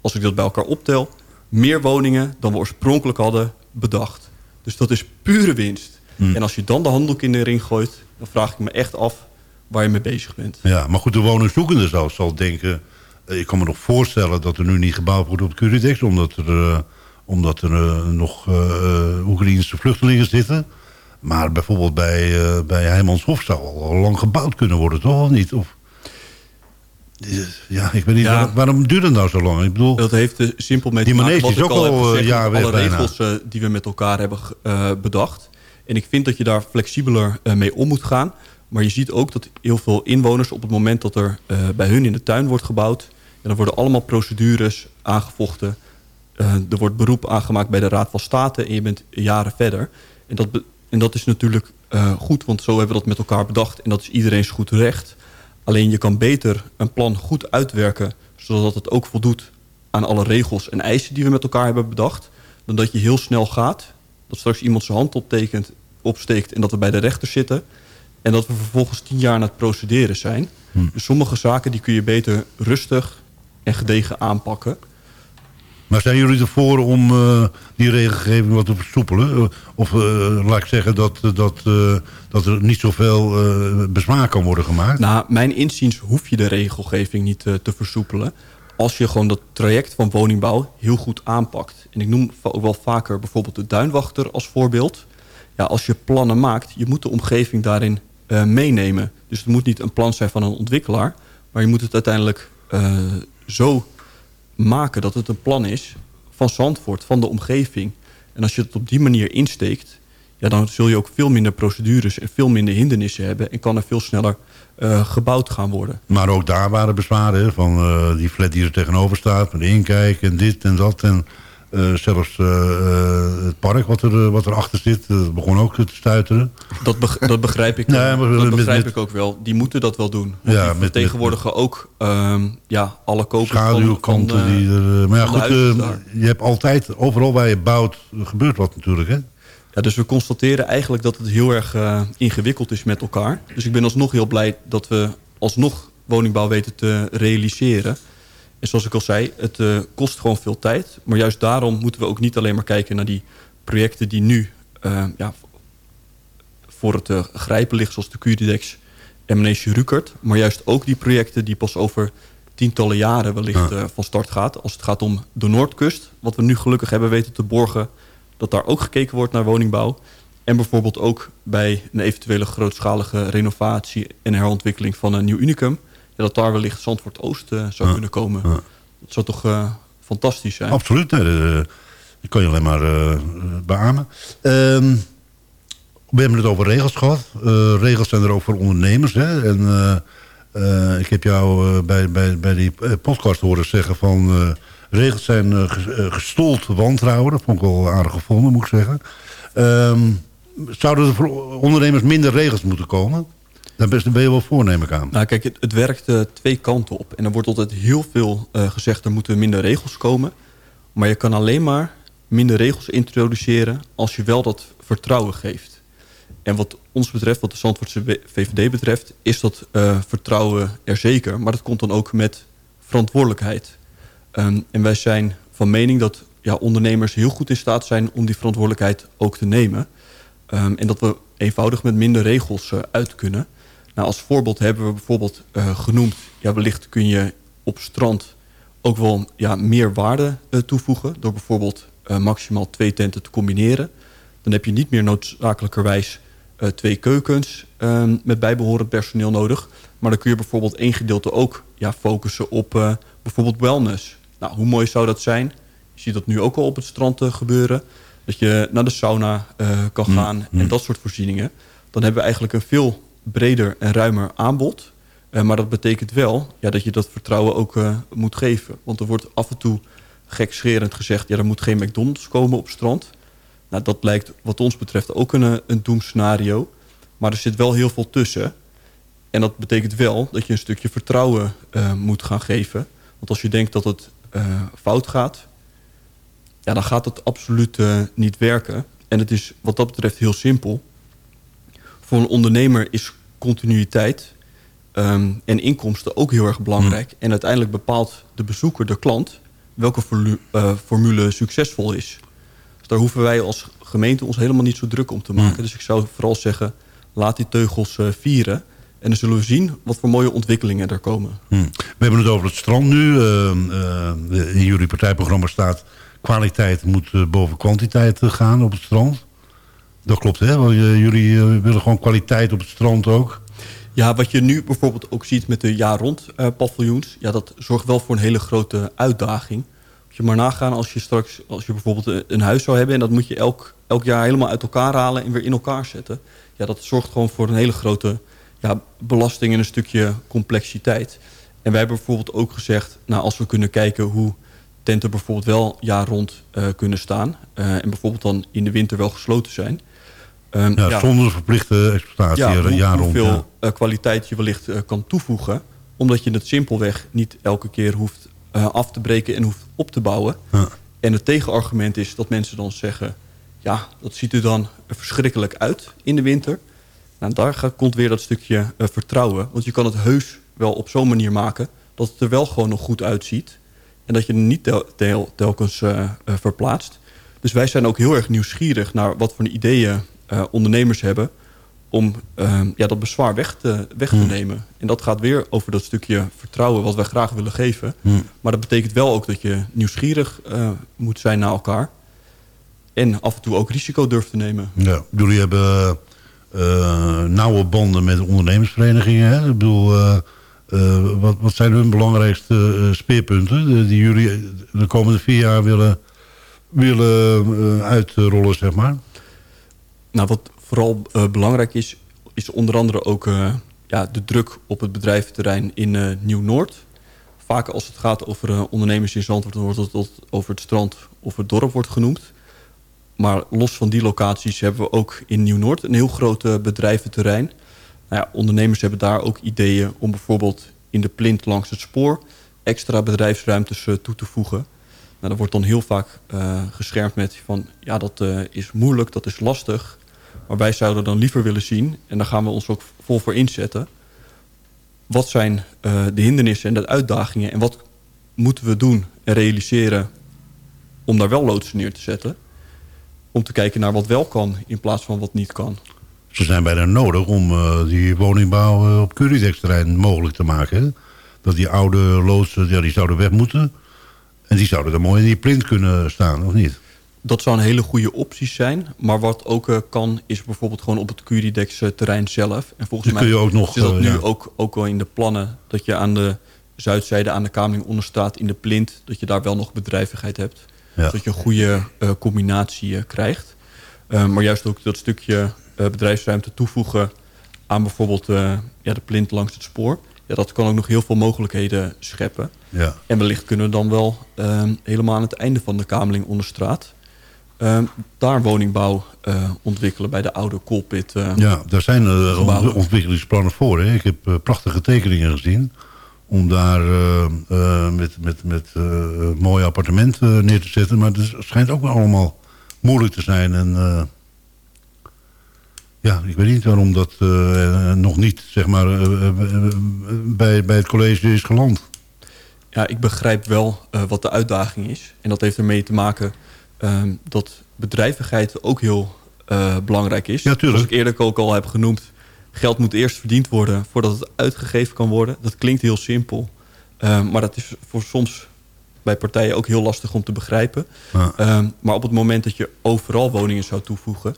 als ik dat bij elkaar optel... meer woningen dan we oorspronkelijk hadden bedacht. Dus dat is pure winst. Hmm. En als je dan de handdoek in de ring gooit... dan vraag ik me echt af waar je mee bezig bent. ja, maar goed, de woningzoekende zal, zal denken... eh, ik kan me nog voorstellen dat er nu niet gebouwd wordt op Curidex... omdat er, eh, omdat er eh, nog Oekraïnse vluchtelingen zitten... Maar bijvoorbeeld bij, eh bij Heijmanshof zou al lang gebouwd kunnen worden, toch? Of niet? Of, ja, ik weet niet, Ja. waarom, waarom duurt het nou zo lang? Ik bedoel, Dat heeft eh, simpel mee te Die manege is ik ook al gezegd... jaar met alle regels die we met elkaar hebben bedacht. En ik vind dat je daar flexibeler mee om moet gaan. Maar je ziet ook dat heel veel inwoners... op het moment dat er bij hun in de tuin wordt gebouwd... en er worden allemaal procedures aangevochten. Eh, er wordt beroep aangemaakt bij de Raad van State... en je bent jaren verder. En dat, en dat is natuurlijk eh, goed, want zo hebben we dat met elkaar bedacht... en dat is iedereen's goed recht... Alleen je kan beter een plan goed uitwerken... zodat het ook voldoet aan alle regels en eisen die we met elkaar hebben bedacht... dan dat je heel snel gaat, dat straks iemand zijn hand optekent, opsteekt... en dat we bij de rechter zitten... en dat we vervolgens tien jaar aan het procederen zijn. Dus sommige zaken die kun je beter rustig en gedegen aanpakken... Maar zijn jullie ervoor om eh, die regelgeving wat te versoepelen? Eh, Of eh, laat ik zeggen dat, dat, dat er niet zoveel bezwaar kan worden gemaakt? Nou, mijn inziens hoef je de regelgeving niet te versoepelen... als je gewoon dat traject van woningbouw heel goed aanpakt. En ik noem ook wel vaker bijvoorbeeld de duinwachter als voorbeeld. Ja, als je plannen maakt, je moet de omgeving daarin meenemen. Dus het moet niet een plan zijn van een ontwikkelaar... maar je moet het uiteindelijk zo maken dat het een plan is van Zandvoort, van de omgeving. En als je het op die manier insteekt... Ja, dan zul je ook veel minder procedures en veel minder hindernissen hebben... en kan er veel sneller eh, gebouwd gaan worden. Maar ook daar waren bezwaren van eh, die flat die er tegenover staat... met inkijk en dit en dat. En eh, zelfs eh, eh, het park wat, er, wat erachter zit, begon ook te stuiteren. Dat, beg- dat begrijp ik, Nee, maar dat met- begrijp met- ik ook wel. Die moeten dat wel doen. Want Ja, die met- vertegenwoordigen ook ehm, ja, alle kopers van- Schaduwkanten van, die er... maar ja, goed, je hebt altijd, overal waar je bouwt, gebeurt wat natuurlijk, hè? Ja, dus we constateren eigenlijk dat het heel erg ingewikkeld is met elkaar. Dus ik ben alsnog heel blij dat we alsnog woningbouw weten te realiseren. En zoals ik al zei, het eh, kost gewoon veel tijd. Maar juist daarom moeten we ook niet alleen maar kijken naar die projecten die nu eh, ja, voor het eh, grijpen ligt, zoals de Curidex en Manege Rukert. Maar juist ook die projecten die pas over tientallen jaren wellicht van start gaat. Als het gaat om de Noordkust, wat we nu gelukkig hebben weten te borgen... dat daar ook gekeken wordt naar woningbouw. En bijvoorbeeld ook bij een eventuele grootschalige renovatie... en herontwikkeling van een nieuw unicum... Ja, dat daar wellicht Zandvoort Oost eh, zou kunnen komen. Dat zou toch eh, fantastisch zijn. Absoluut, nee, dat, dat kan je alleen maar eh, beamen. Ehm, we hebben het over regels gehad. Eh, regels zijn er ook voor ondernemers. Hè? En, eh, eh, ik heb jou eh, bij, bij, bij die eh, podcast horen zeggen van... eh, regels zijn eh, ges- eh, gestold wantrouwen. Dat vond ik wel aardig gevonden, moet ik zeggen. Ehm, zouden er voor ondernemers minder regels moeten komen? Daar ben je wel voor, neem ik aan. Nou, kijk, het, werkt eh, twee kanten op. En er wordt altijd heel veel eh, gezegd... er moeten minder regels komen. Maar je kan alleen maar minder regels introduceren... als je wel dat vertrouwen geeft. En wat ons betreft, wat de Zandvoortse VVD betreft... is dat eh, vertrouwen er zeker. Maar dat komt dan ook met verantwoordelijkheid. Ehm, en wij zijn van mening dat ja, ondernemers heel goed in staat zijn... om die verantwoordelijkheid ook te nemen. Ehm, en dat we eenvoudig met minder regels uit kunnen. Nou, als voorbeeld hebben we bijvoorbeeld eh, genoemd... Ja, wellicht kun je op strand ook wel ja, meer waarde eh, toevoegen... door bijvoorbeeld eh, maximaal twee tenten te combineren. Dan heb je niet meer noodzakelijkerwijs twee keukens ehm, met bijbehorend personeel nodig. Maar dan kun je bijvoorbeeld één gedeelte ook ja, focussen op bijvoorbeeld wellness. Nou, hoe mooi zou dat zijn? Je ziet dat nu ook al op het strand gebeuren. Dat je naar de sauna kan Mm, gaan en dat soort voorzieningen. Dan hebben we eigenlijk een veel breder en ruimer aanbod. maar dat betekent wel ja, dat je dat vertrouwen ook moet geven. Want er wordt af en toe gekscherend gezegd... ja, er moet geen McDonald's komen op strand. Nou, dat lijkt wat ons betreft ook een, een doemscenario. Maar er zit wel heel veel tussen. En dat betekent wel dat je een stukje vertrouwen moet gaan geven. Want als je denkt dat het fout gaat... Ja, dan gaat het absoluut niet werken. En het is wat dat betreft heel simpel. Voor een ondernemer is continuïteit um, en inkomsten ook heel erg belangrijk. Mm. En uiteindelijk bepaalt de bezoeker, de klant... welke formule succesvol is. Dus daar hoeven wij als gemeente ons helemaal niet zo druk om te maken. Mm. Dus ik zou vooral zeggen, laat die teugels uh, vieren. En dan zullen we zien wat voor mooie ontwikkelingen er komen. Hmm. We hebben het over het strand nu. Uh, uh, in jullie partijprogramma staat... kwaliteit moet boven kwantiteit gaan op het strand. Dat klopt, hè? Want, jullie willen gewoon kwaliteit op het strand ook. Ja, wat je nu bijvoorbeeld ook ziet met de jaar rond paviljoens... Ja, dat zorgt wel voor een hele grote uitdaging je maar nagaan als je straks als je bijvoorbeeld een huis zou hebben... en dat moet je elk, elk jaar helemaal uit elkaar halen en weer in elkaar zetten. Ja, dat zorgt gewoon voor een hele grote ja, belasting en een stukje complexiteit. En wij hebben bijvoorbeeld ook gezegd... nou, als we kunnen kijken hoe tenten bijvoorbeeld wel jaar rond kunnen staan... En bijvoorbeeld dan in de winter wel gesloten zijn... Um, ja, ja, zonder verplichte exploitatie ja, hoe, jaar rond. hoeveel ja. uh, kwaliteit je wellicht kan toevoegen... omdat je het simpelweg niet elke keer hoeft uh, af te breken en hoeft op te bouwen. Ja. En het tegenargument is dat mensen dan zeggen... ja, dat ziet er dan verschrikkelijk uit in de winter. Nou, daar gaat, komt weer dat stukje uh, vertrouwen. Want je kan het heus wel op zo'n manier maken... dat het er wel gewoon nog goed uitziet. En dat je het niet tel, tel, telkens verplaatst. Dus wij zijn ook heel erg nieuwsgierig... naar wat voor ideeën ondernemers hebben om uh, ja, dat bezwaar weg te, weg te Hmm. nemen. En dat gaat weer over dat stukje vertrouwen wat wij graag willen geven. Hmm. Maar dat betekent wel ook dat je nieuwsgierig uh, moet zijn naar elkaar. En af en toe ook risico durft te nemen. Ja, jullie hebben uh, nauwe banden met ondernemersverenigingen. Hè? Ik bedoel, uh, wat, wat zijn hun belangrijkste speerpunten... die jullie de komende vier jaar willen, willen uitrollen, zeg maar? Nou, wat vooral uh, belangrijk is, is onder andere ook uh, ja, de druk op het bedrijventerrein in uh, Nieuw-Noord. Vaak als het gaat over ondernemers in Zandvoort... wordt het tot over het strand of het dorp wordt genoemd. Maar los van die locaties hebben we ook in Nieuw-Noord... een heel groot bedrijventerrein. Nou ja, ondernemers hebben daar ook ideeën om bijvoorbeeld in de plint langs het spoor... extra bedrijfsruimtes toe te voegen. Nou, dat wordt dan heel vaak geschermd met van... ja, dat is moeilijk, dat is lastig... Maar wij zouden dan liever willen zien, en daar gaan we ons ook vol voor inzetten... wat zijn uh, de hindernissen en de uitdagingen... en wat moeten we doen en realiseren om daar wel loodsen neer te zetten... om te kijken naar wat wel kan in plaats van wat niet kan. Ze zijn bijna nodig om uh, die woningbouw uh, op Curidex-terrein mogelijk te maken. Dat die oude loodsen, ja, die zouden weg moeten... en die zouden er mooi in die plint kunnen staan, of niet? Dat zou een hele goede optie zijn. Maar wat ook uh, kan, is bijvoorbeeld gewoon op het Curidex-terrein zelf. En volgens mij kun je ook nog, zit dat uh, nu ja. ook, ook wel in de plannen... dat je aan de zuidzijde aan de Kameling onderstaat in de plint... dat je daar wel nog bedrijvigheid hebt. Ja. Zodat je een goede uh, combinatie krijgt. maar juist ook dat stukje bedrijfsruimte toevoegen... aan bijvoorbeeld ja, de plint langs het spoor... Ja, dat kan ook nog heel veel mogelijkheden scheppen. Ja. En wellicht kunnen we dan wel helemaal aan het einde van de Kameling onderstraat... Uh, daar woningbouw uh, ontwikkelen bij de oude koolpit. Uh, ja, daar zijn uh, ontwikkelingsplannen voor. Hè? Ik heb prachtige tekeningen gezien. Om daar met, met, met mooie appartementen neer te zetten. Maar het schijnt ook wel allemaal moeilijk te zijn. En ja, ik weet niet waarom dat nog niet zeg maar, bij, bij het college is geland. Ja, ik begrijp wel wat de uitdaging is. En dat heeft ermee te maken um, dat bedrijvigheid ook heel uh, belangrijk is. Ja, Zoals ik eerder ook al heb genoemd... geld moet eerst verdiend worden voordat het uitgegeven kan worden. Dat klinkt heel simpel. Uh, maar dat is voor soms bij partijen ook heel lastig om te begrijpen. Ja. Um, maar op het moment dat je overal woningen zou toevoegen...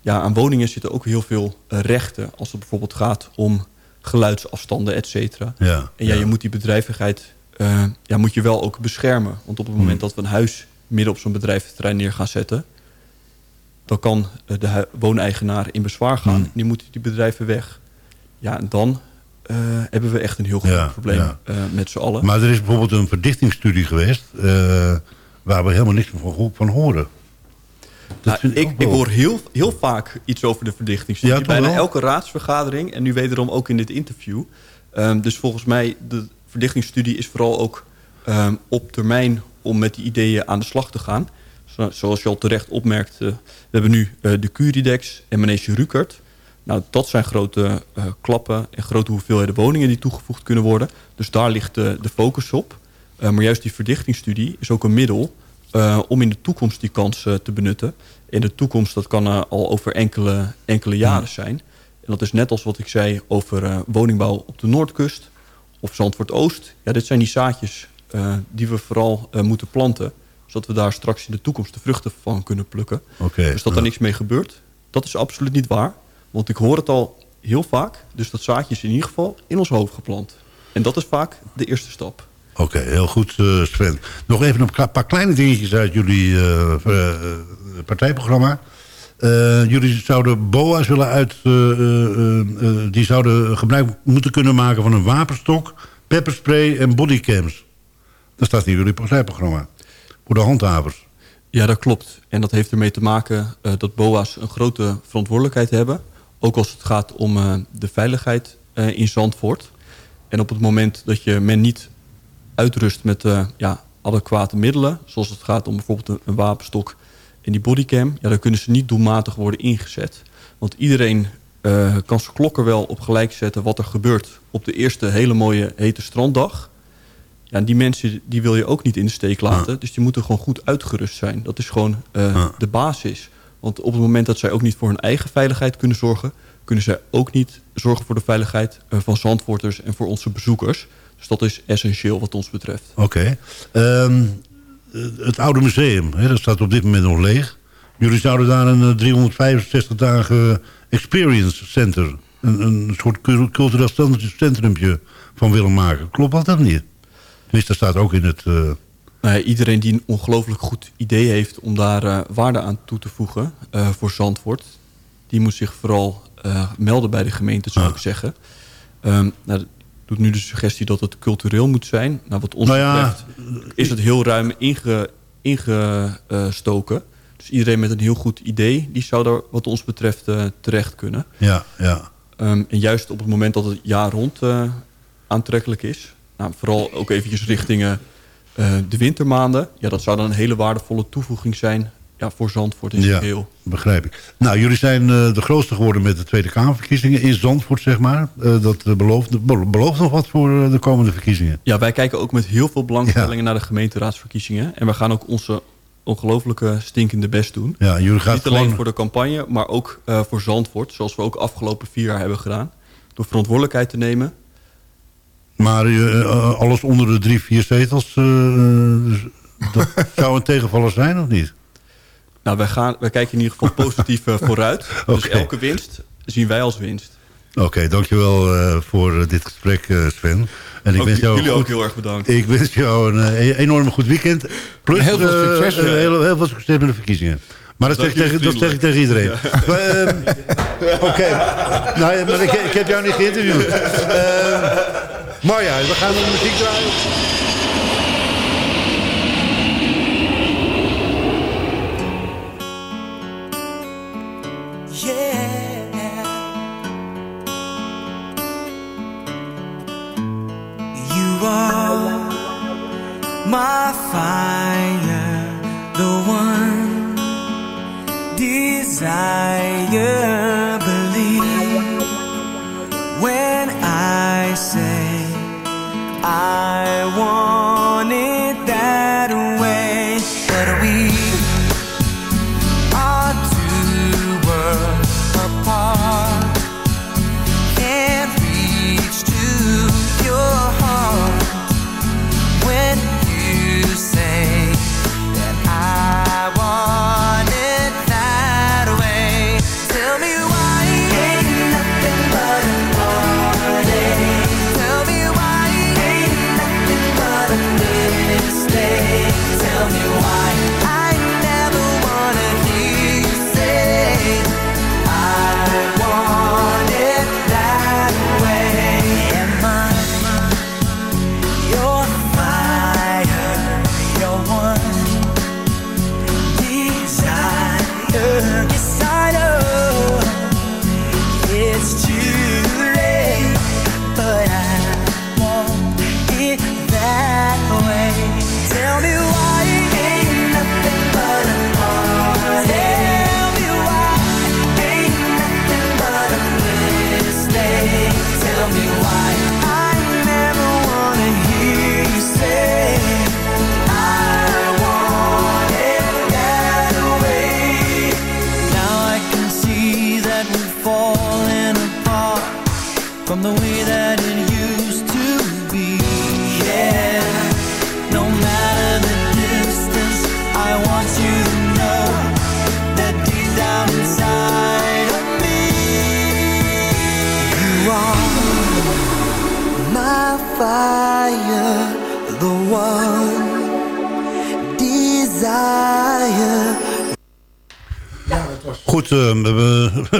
ja, aan woningen zitten ook heel veel eh, rechten. Als het bijvoorbeeld gaat om geluidsafstanden, et cetera. Ja, en ja, ja. je moet die bedrijvigheid eh, ja, moet je wel ook beschermen. Want op het moment dat we een huis midden op zo'n bedrijventerrein neer gaan zetten... dan kan eh, de wooneigenaar in bezwaar gaan. Hmm. En die moet die bedrijven weg. Ja, en dan eh, hebben we echt een heel groot Ja, probleem ja. eh, met z'n allen. Maar er is bijvoorbeeld een verdichtingsstudie geweest... waar we helemaal niks van, van horen. Dat Nou, ik ik, hoor heel, heel vaak iets over de verdichtingsstudie. Ja, Bijna wel? elke raadsvergadering en nu wederom ook in dit interview. Ehm, dus volgens mij, de verdichtingsstudie is vooral ook ehm, op termijn om met die ideeën aan de slag te gaan. Zo- zoals je al terecht opmerkt, eh, we hebben nu eh, de Curidex en Manege Rukert. Nou, dat zijn grote eh, klappen en grote hoeveelheden woningen die toegevoegd kunnen worden. Dus daar ligt de, focus op. Maar juist die verdichtingsstudie is ook een middel om in de toekomst die kans eh, te benutten. In de toekomst, dat kan al over enkele, enkele jaren zijn. En dat is net als wat ik zei over woningbouw op de Noordkust of Zandvoort Oost. Ja, dit zijn die zaadjes die we vooral eh, moeten planten. Zodat we daar straks in de toekomst de vruchten van kunnen plukken. Dus dat ja. er niks mee gebeurt, dat is absoluut niet waar. Want ik hoor het al heel vaak. Dus dat zaadje is in ieder geval in ons hoofd geplant. En dat is vaak de eerste stap. Oké, heel goed eh, Sven. Nog even een paar kleine dingetjes uit jullie eh, eh, eh, partijprogramma. Eh, jullie zouden BOA's willen uit... eh, eh, eh, die zouden gebruik moeten kunnen maken van een wapenstok... pepperspray en bodycams. Dat staat in jullie partijprogramma. Voor de handhavers. Ja, dat klopt. En dat heeft ermee te maken eh, dat BOA's een grote verantwoordelijkheid hebben. Ook als het gaat om eh, de veiligheid eh, in Zandvoort. En op het moment dat je men niet uitrust met ja, adequate middelen... zoals het gaat om bijvoorbeeld een, wapenstok en die bodycam... Ja, dan kunnen ze niet doelmatig worden ingezet. Want iedereen kan zijn klokken wel op gelijk zetten... wat er gebeurt op de eerste hele mooie hete stranddag... Ja, die mensen die wil je ook niet in de steek laten. Dus die moeten gewoon goed uitgerust zijn. Dat is gewoon eh, de basis. Want op het moment dat zij ook niet voor hun eigen veiligheid kunnen zorgen... kunnen zij ook niet zorgen voor de veiligheid eh, van Zandvoorters en voor onze bezoekers. Dus dat is essentieel wat ons betreft. Oké. Ehm, eh, het oude museum, hè, dat staat op dit moment nog leeg. Jullie zouden daar een eh, 365 dagen experience center... een, een soort cul- cultureel centrumpje van willen maken. Klopt dat niet? Tenminste, dat staat ook in het... Nou ja, iedereen die een ongelooflijk goed idee heeft om daar eh, waarde aan toe te voegen eh, voor Zandvoort, die moet zich vooral melden bij de gemeente, zou ik zeggen. Nou, dat doet nu de suggestie dat het cultureel moet zijn. Nou, wat ons Nou ja, betreft is het heel ruim inge, ingestoken. Dus iedereen met een heel goed idee, die zou daar wat ons betreft terecht kunnen. ja, ja. Ehm, en juist op het moment dat het jaar rond aantrekkelijk is... Nou, vooral ook eventjes richting eh, eh, de wintermaanden... Ja, dat zou dan een hele waardevolle toevoeging zijn ja, voor Zandvoort in Ja, geheel. begrijp ik. Nou, jullie zijn eh, de grootste geworden met de Tweede Kamerverkiezingen in Zandvoort, zeg maar. Dat belooft, be- belooft nog wat voor de komende verkiezingen. Ja, wij kijken ook met heel veel belangstellingen naar de gemeenteraadsverkiezingen. En we gaan ook onze ongelooflijke stinkende best doen. Ja, jullie gaan Niet alleen gewoon- voor de campagne, maar ook voor Zandvoort. Zoals we ook afgelopen vier jaar hebben gedaan. Door verantwoordelijkheid te nemen. Maar eh, eh, alles onder de drie, vier zetels, eh, dus dat zou een tegenvaller zijn of niet? Nou, wij, gaan, wij kijken in ieder geval positief vooruit. Dus elke winst zien wij als winst. Oké, dankjewel eh, voor dit gesprek, Sven. En ik Ook wens jou jullie goed- ook heel erg bedankt. Ik wens jou een eh, enorm goed weekend. Plus Heel veel succes, eh, heel, heel veel succes met de verkiezingen. Maar dat, zeg tegen, dat zeg ik tegen iedereen. Ehm, Oké, nou, maar ik, ik heb jou niet geïnterviewd. Maar ja, we gaan de muziek draaien. My fire, the one desire. I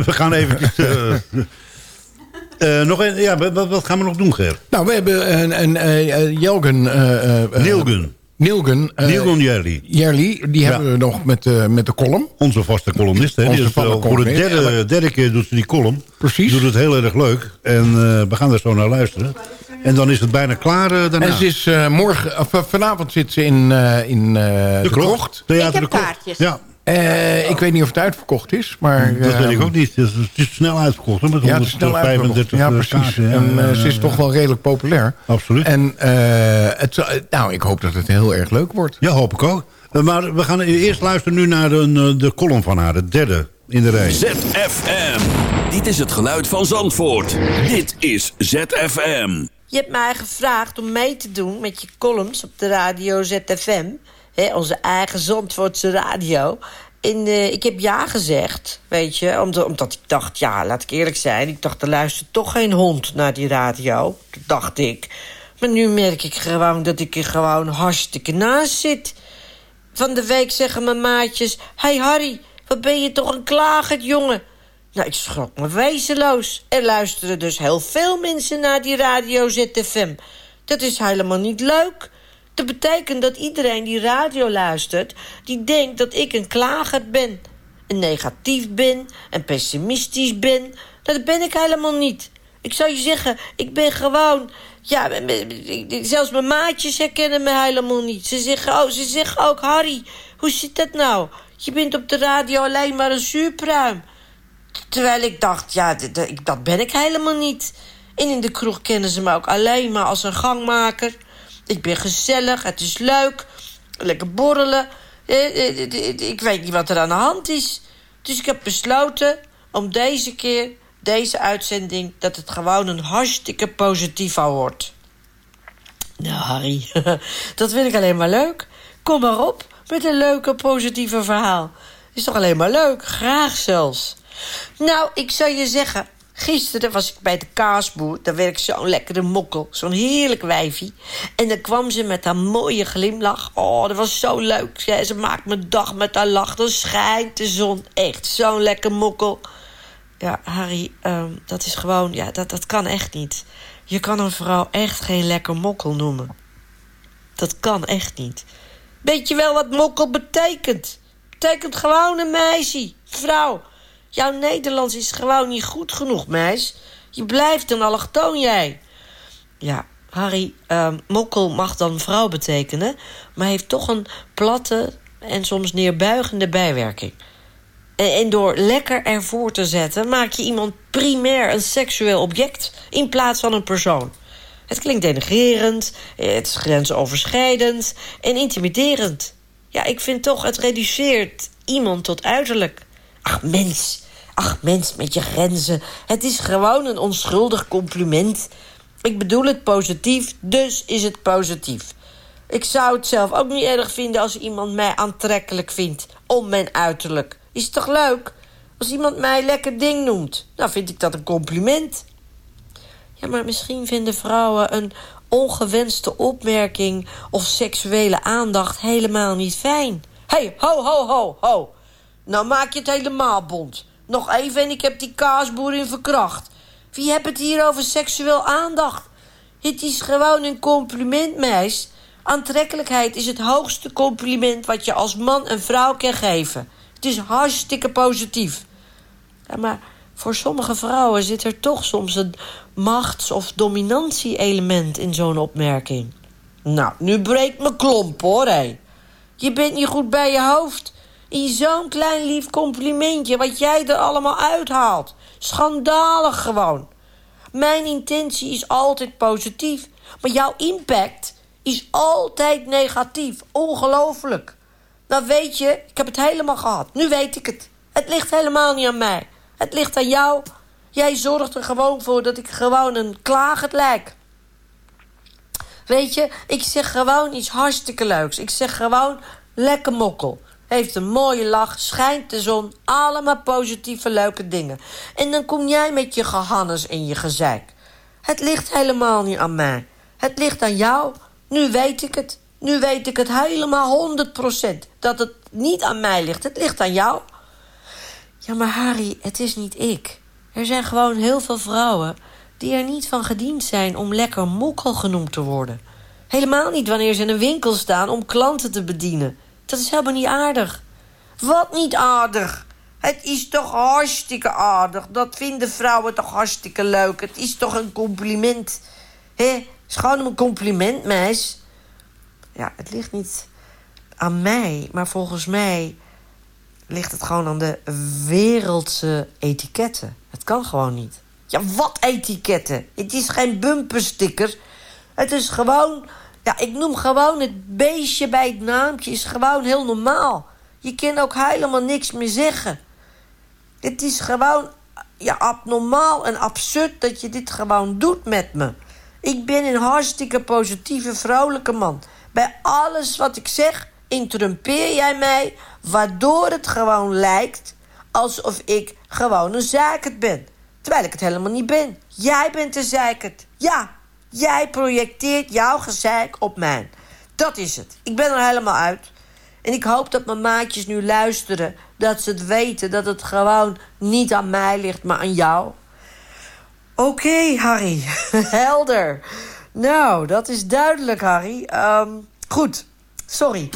we, gaan eventjes... eh, eh, nog een, ja, wat, wat gaan we nog doen, Ger? Nou, we hebben een, een eh, Jelgen... eh, eh, Nielgen. Nielgen. eh, Nielgen Jerry. Jerly, die Ja. hebben we nog met, eh, met de column. Onze vaste columnist. Hè? Die Onze is, vaste eh, voor de derde, derde keer doet ze die column. Precies. Doet het heel erg leuk. En eh, we gaan er zo naar luisteren. En dan is het bijna klaar daarna. En ze is eh, morgen, of, vanavond zit ze in, eh, in eh, de, krocht. Theater Ik heb de Krocht. kaartjes. Ja, Eh, ik weet niet of het uitverkocht is, maar... dat eh, weet ik ook niet. Het is, het is snel uitverkocht. Hè, met Ja, het is snel uitverkocht. 135 Ja, eh, precies. kaarten, en eh, Ja, ze is toch wel redelijk populair. Absoluut. En eh, het, nou, ik hoop dat het heel erg leuk wordt. Ja, hoop ik ook. Eh, Maar we gaan eerst luisteren nu naar de, eh, de column van haar. De derde in de rij. ZFM. Dit is het geluid van Zandvoort. Dit is ZFM. Je hebt mij gevraagd om mee te doen met je columns op de radio ZFM. Onze eigen Zandvoortse radio. En eh, ik heb ja gezegd, weet je. Omdat, omdat ik dacht, ja, laat ik eerlijk zijn. Ik dacht, er luistert toch geen hond naar die radio. Dat dacht ik. Maar nu merk ik gewoon dat ik er gewoon hartstikke naast zit. Van de week zeggen mijn maatjes... hey Harry, wat ben je toch een klagend jongen? Nou, ik schrok me wezenloos. Er luisteren dus heel veel mensen naar die radio ZFM. Dat is helemaal niet leuk. Dat betekent dat iedereen die radio luistert... die denkt dat ik een klager ben. En negatief ben en pessimistisch ben. Dat ben ik helemaal niet. Ik zou je zeggen, ik ben gewoon... Ja, zelfs mijn maatjes herkennen me helemaal niet. Ze zeggen, oh, ze zeggen ook, Harry, hoe zit dat nou? Je bent op de radio alleen maar een zuurpruim. Terwijl ik dacht, ja, dat ben ik helemaal niet. En in de kroeg kennen ze me ook alleen maar als een gangmaker. Ik ben gezellig, het is leuk. Lekker borrelen. Eh, eh, eh, Ik weet niet wat er aan de hand is. Dus ik heb besloten om deze keer, deze uitzending... dat het gewoon een hartstikke positivo wordt. Nou, Harry, dat vind ik alleen maar leuk. Kom maar op met een leuke, positieve verhaal. Is toch alleen maar leuk? Graag zelfs. Nou, ik zou je zeggen... Gisteren was ik bij de kaasboer. Daar werkt zo'n lekkere mokkel. Zo'n heerlijk wijfie. En dan kwam ze met haar mooie glimlach. Oh, dat was zo leuk. Ze maakt mijn dag met haar lach. Dan schijnt de zon. Echt zo'n lekker mokkel. Ja, Harry, ehm, dat is gewoon... Ja, dat, dat kan echt niet. Je kan een vrouw echt geen lekker mokkel noemen. Dat kan echt niet. Weet je wel wat mokkel betekent? Betekent gewoon een meisje, vrouw. Jouw Nederlands is gewoon niet goed genoeg, meis. Je blijft een allochtoon, jij. Ja, Harry, ehm, mokkel mag dan vrouw betekenen... maar heeft toch een platte en soms neerbuigende bijwerking. En, door lekker ervoor te zetten... maak je iemand primair een seksueel object... in plaats van een persoon. Het klinkt denigrerend, het is grensoverschrijdend en intimiderend. Ja, ik vind toch, het reduceert iemand tot uiterlijk. Ach, mens. Ach, mens met je grenzen. Het is gewoon een onschuldig compliment. Ik bedoel het positief, dus is het positief. Ik zou het zelf ook niet erg vinden als iemand mij aantrekkelijk vindt. Om mijn uiterlijk. Is het toch leuk? Als iemand mij lekker ding noemt, dan vind ik dat een compliment. Ja, maar misschien vinden vrouwen een ongewenste opmerking of seksuele aandacht helemaal niet fijn. Hey, ho, ho, ho, ho. Nou maak je het helemaal bond. Nog even en ik heb die kaasboer in verkracht. Wie hebt het hier over seksueel aandacht? Het is gewoon een compliment, meis. Aantrekkelijkheid is het hoogste compliment wat je als man en vrouw kan geven. Het is hartstikke positief. Ja, maar voor sommige vrouwen zit er toch soms een machts- of dominantie-element in zo'n opmerking. Nou, nu breekt mijn klomp, hoor, hé. Je bent niet goed bij je hoofd. In zo'n klein lief complimentje wat jij er allemaal uithaalt. Schandalig gewoon. Mijn intentie is altijd positief. Maar jouw impact is altijd negatief. Ongelooflijk. Nou weet je, ik heb het helemaal gehad. Nu weet ik het. Het ligt helemaal niet aan mij. Het ligt aan jou. Jij zorgt er gewoon voor dat ik gewoon een klagend lijk. Weet je, ik zeg gewoon iets hartstikke leuks. Ik zeg gewoon lekker mokkel. Heeft een mooie lach, schijnt de zon. Allemaal positieve leuke dingen. En dan kom jij met je gehannes en je gezeik. Het ligt helemaal niet aan mij. Het ligt aan jou. Nu weet ik het. Nu weet ik het helemaal 100%. Dat het niet aan mij ligt. Het ligt aan jou. Ja, maar Harry, het is niet ik. Er zijn gewoon heel veel vrouwen die er niet van gediend zijn om lekker mokkel genoemd te worden. Helemaal niet wanneer ze in een winkel staan om klanten te bedienen. Dat is helemaal niet aardig. Wat niet aardig? Het is toch hartstikke aardig. Dat vinden vrouwen toch hartstikke leuk. Het is toch een compliment. Hé, is gewoon een compliment, meis. Ja, het ligt niet aan mij, maar volgens mij ligt het gewoon aan de wereldse etiketten. Het kan gewoon niet. Ja, wat etiketten? Het is geen bumpersticker. Het is gewoon... Ja, ik noem gewoon het beestje bij het naampje. is gewoon heel normaal. Je kan ook helemaal niks meer zeggen. Het is gewoon ja, abnormaal en absurd dat je dit gewoon doet met me. Ik ben een hartstikke positieve, vrolijke man. Bij alles wat ik zeg, interrumpeer jij mij... waardoor het gewoon lijkt alsof ik gewoon een zeikert ben. Terwijl ik het helemaal niet ben. Jij bent een zeikert. Ja, jij projecteert jouw gezeik op mij. Dat is het. Ik ben er helemaal uit. En ik hoop dat mijn maatjes nu luisteren. Dat ze het weten dat het gewoon niet aan mij ligt, maar aan jou. Oké, Harry. Helder. Nou, dat is duidelijk, Harry. Ehm, goed, sorry.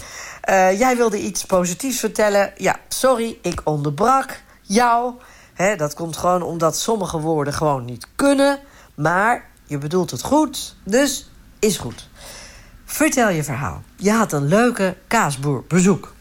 Uh, jij wilde iets positiefs vertellen. Ja, sorry, ik onderbrak jou. Dat komt gewoon omdat sommige woorden gewoon niet kunnen. Maar je bedoelt het goed, dus is goed. Vertel je verhaal. Je had een leuke kaasboerbezoek.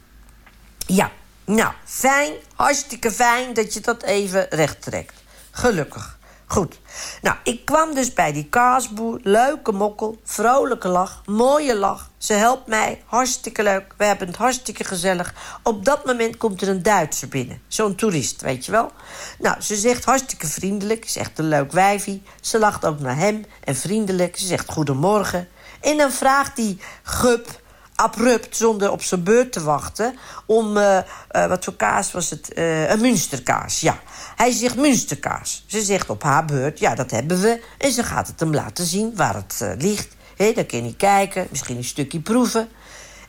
Ja, nou, fijn, hartstikke fijn dat je dat even recht trekt. Gelukkig. Goed. Nou, ik kwam dus bij die kaasboer. Leuke mokkel, vrolijke lach, mooie lach. Ze helpt mij, hartstikke leuk. We hebben het hartstikke gezellig. Op dat moment komt er een Duitser binnen. Zo'n toerist, weet je wel. Nou, ze zegt hartstikke vriendelijk. Ze zegt een leuk wijfie. Ze lacht ook naar hem en vriendelijk. Ze zegt goedemorgen. En dan vraagt die gup abrupt, zonder op zijn beurt te wachten... om, uh, uh, wat voor kaas was het? Uh, een Münsterkaas, ja. Hij zegt Münsterkaas. Ze zegt op haar beurt, ja, dat hebben we. En ze gaat het hem laten zien waar het ligt. He, dan kan hij kijken, misschien een stukje proeven.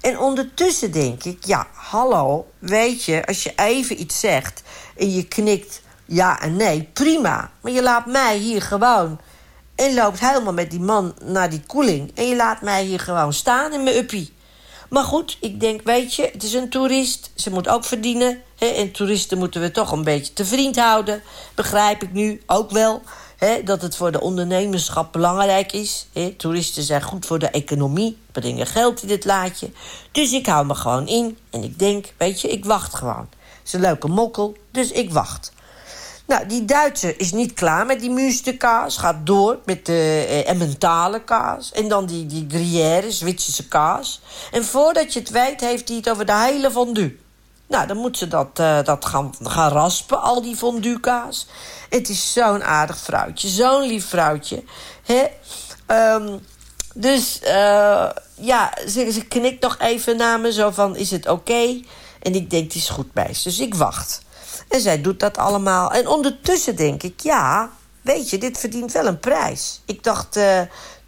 En ondertussen denk ik, ja, hallo, weet je... als je even iets zegt en je knikt ja en nee, prima. Maar je laat mij hier gewoon... en loopt helemaal met die man naar die koeling... en je laat mij hier gewoon staan in mijn uppie. Maar goed, ik denk, weet je, het is een toerist. Ze moet ook verdienen. Hè? En toeristen moeten we toch een beetje te vriend houden. Begrijp ik nu ook wel. Hè? Dat het voor de ondernemerschap belangrijk is. Toeristen zijn goed voor de economie. Brengen geld in dit laadje. Dus ik hou me gewoon in. En ik denk, weet je, ik wacht gewoon. Het is een leuke mokkel, dus ik wacht. Nou, die Duitser is niet klaar met die Münsterkaas. Gaat door met de eh, Emmentaler kaas. En dan die, die Gruyère, Zwitserse kaas. En voordat je het weet, heeft hij het over de hele fondue. Nou, dan moet ze dat, uh, dat gaan, gaan raspen, al die fondue kaas. Het is zo'n aardig vrouwtje, zo'n lief vrouwtje. Hè? Um, dus uh, ja, ze, ze knikt nog even naar me, zo van, is het oké? En ik denk, het is goed bij Dus ik wacht. En zij doet dat allemaal. En ondertussen denk ik, ja, weet je, dit verdient wel een prijs. Ik dacht uh,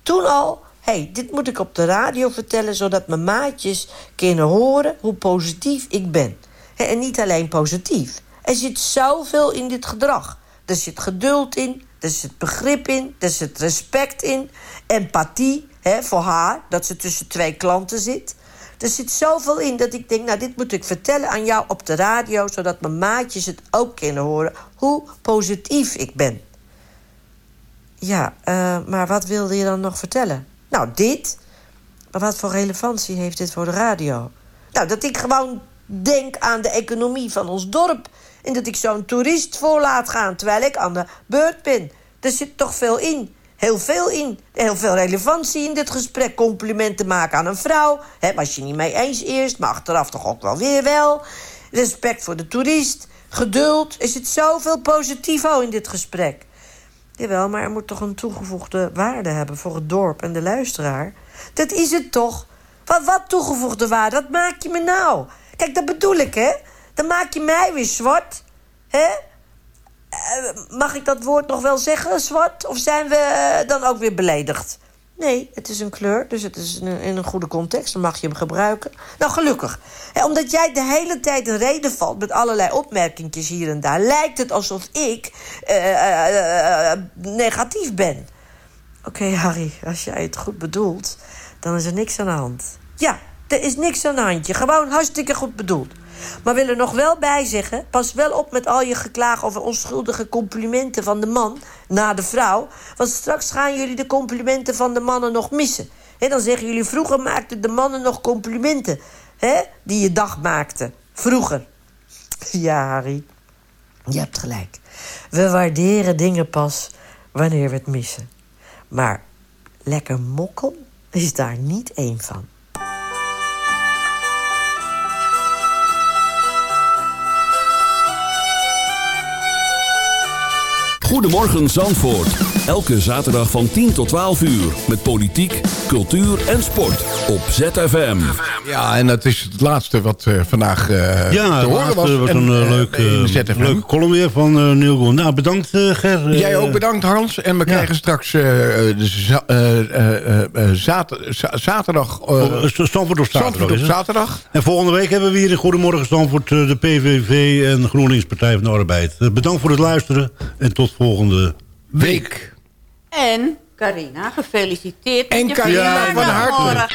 toen al, hey, dit moet ik op de radio vertellen... zodat mijn maatjes kunnen horen hoe positief ik ben. en niet alleen positief. Er zit zoveel in dit gedrag. Er zit geduld in, er zit begrip in, er zit respect in... empathie hè, voor haar, dat ze tussen twee klanten zit... Er zit zoveel in dat ik denk, nou, dit moet ik vertellen aan jou op de radio... zodat mijn maatjes het ook kunnen horen, hoe positief ik ben. Ja, uh, maar wat wilde je dan nog vertellen? Nou, dit. Maar wat voor relevantie heeft dit voor de radio? Nou, dat ik gewoon denk aan de economie van ons dorp... en dat ik zo'n toerist voor laat gaan terwijl ik aan de beurt ben. Er zit toch veel in heel veel in. Heel veel relevantie in dit gesprek. Complimenten maken aan een vrouw. Hè, was je niet mee eens eerst, maar achteraf toch ook wel weer wel. Respect voor de toerist. Geduld. Er zit zoveel positivo in dit gesprek. Jawel, maar er moet toch een toegevoegde waarde hebben voor het dorp en de luisteraar? Dat is het toch? Wat, wat toegevoegde waarde? Wat maak je me nou? Kijk, dat bedoel ik, hè? Dan maak je mij weer zwart. Hè? Eh, mag ik dat woord nog wel zeggen, zwart? Of zijn we eh, dan ook weer beledigd? Nee, het is een kleur, dus het is in een, goede context. Dan mag je hem gebruiken. Nou, gelukkig. Omdat jij de hele tijd een reden valt met allerlei opmerkingjes hier en daar... lijkt het alsof ik eh, negatief ben. Oké, Harry, als jij het goed bedoelt, dan is er niks aan de hand. Ja, er is niks aan de handje. Gewoon hartstikke goed bedoeld. Maar wil er nog wel bij zeggen... pas wel op met al je geklaag over onschuldige complimenten van de man... naar de vrouw, want straks gaan jullie de complimenten van de mannen nog missen. Hè, dan zeggen jullie, vroeger maakten de mannen nog complimenten... Hè, die je dag maakten. Vroeger. Ja, Harry, je hebt gelijk. We waarderen dingen pas wanneer we het missen. Maar lekker mokkel is daar niet één van. Goedemorgen Zandvoort. Elke zaterdag van 10 tot 12 uur. Met politiek, cultuur en sport. Op ZFM. Ja, en dat is het laatste wat eh, vandaag eh, Ja, te horen was. was En, een eh, eh, leuk, in de ZFM. leuke column weer van eh Neil Goel. Nou, bedankt eh, Ger. Jij ook bedankt, Hans. En we krijgen straks eh, za- eh, eh, eh, zater- zaterdag... eh, Stamford op zaterdag. Zandvoort op zaterdag. En volgende week hebben we hier in Goedemorgen eh, de PVV en GroenLinks Partij van de Arbeid. Bedankt voor het luisteren en tot volgende Week. En Carina, gefeliciteerd. En met je Carina, verjaardag van harte.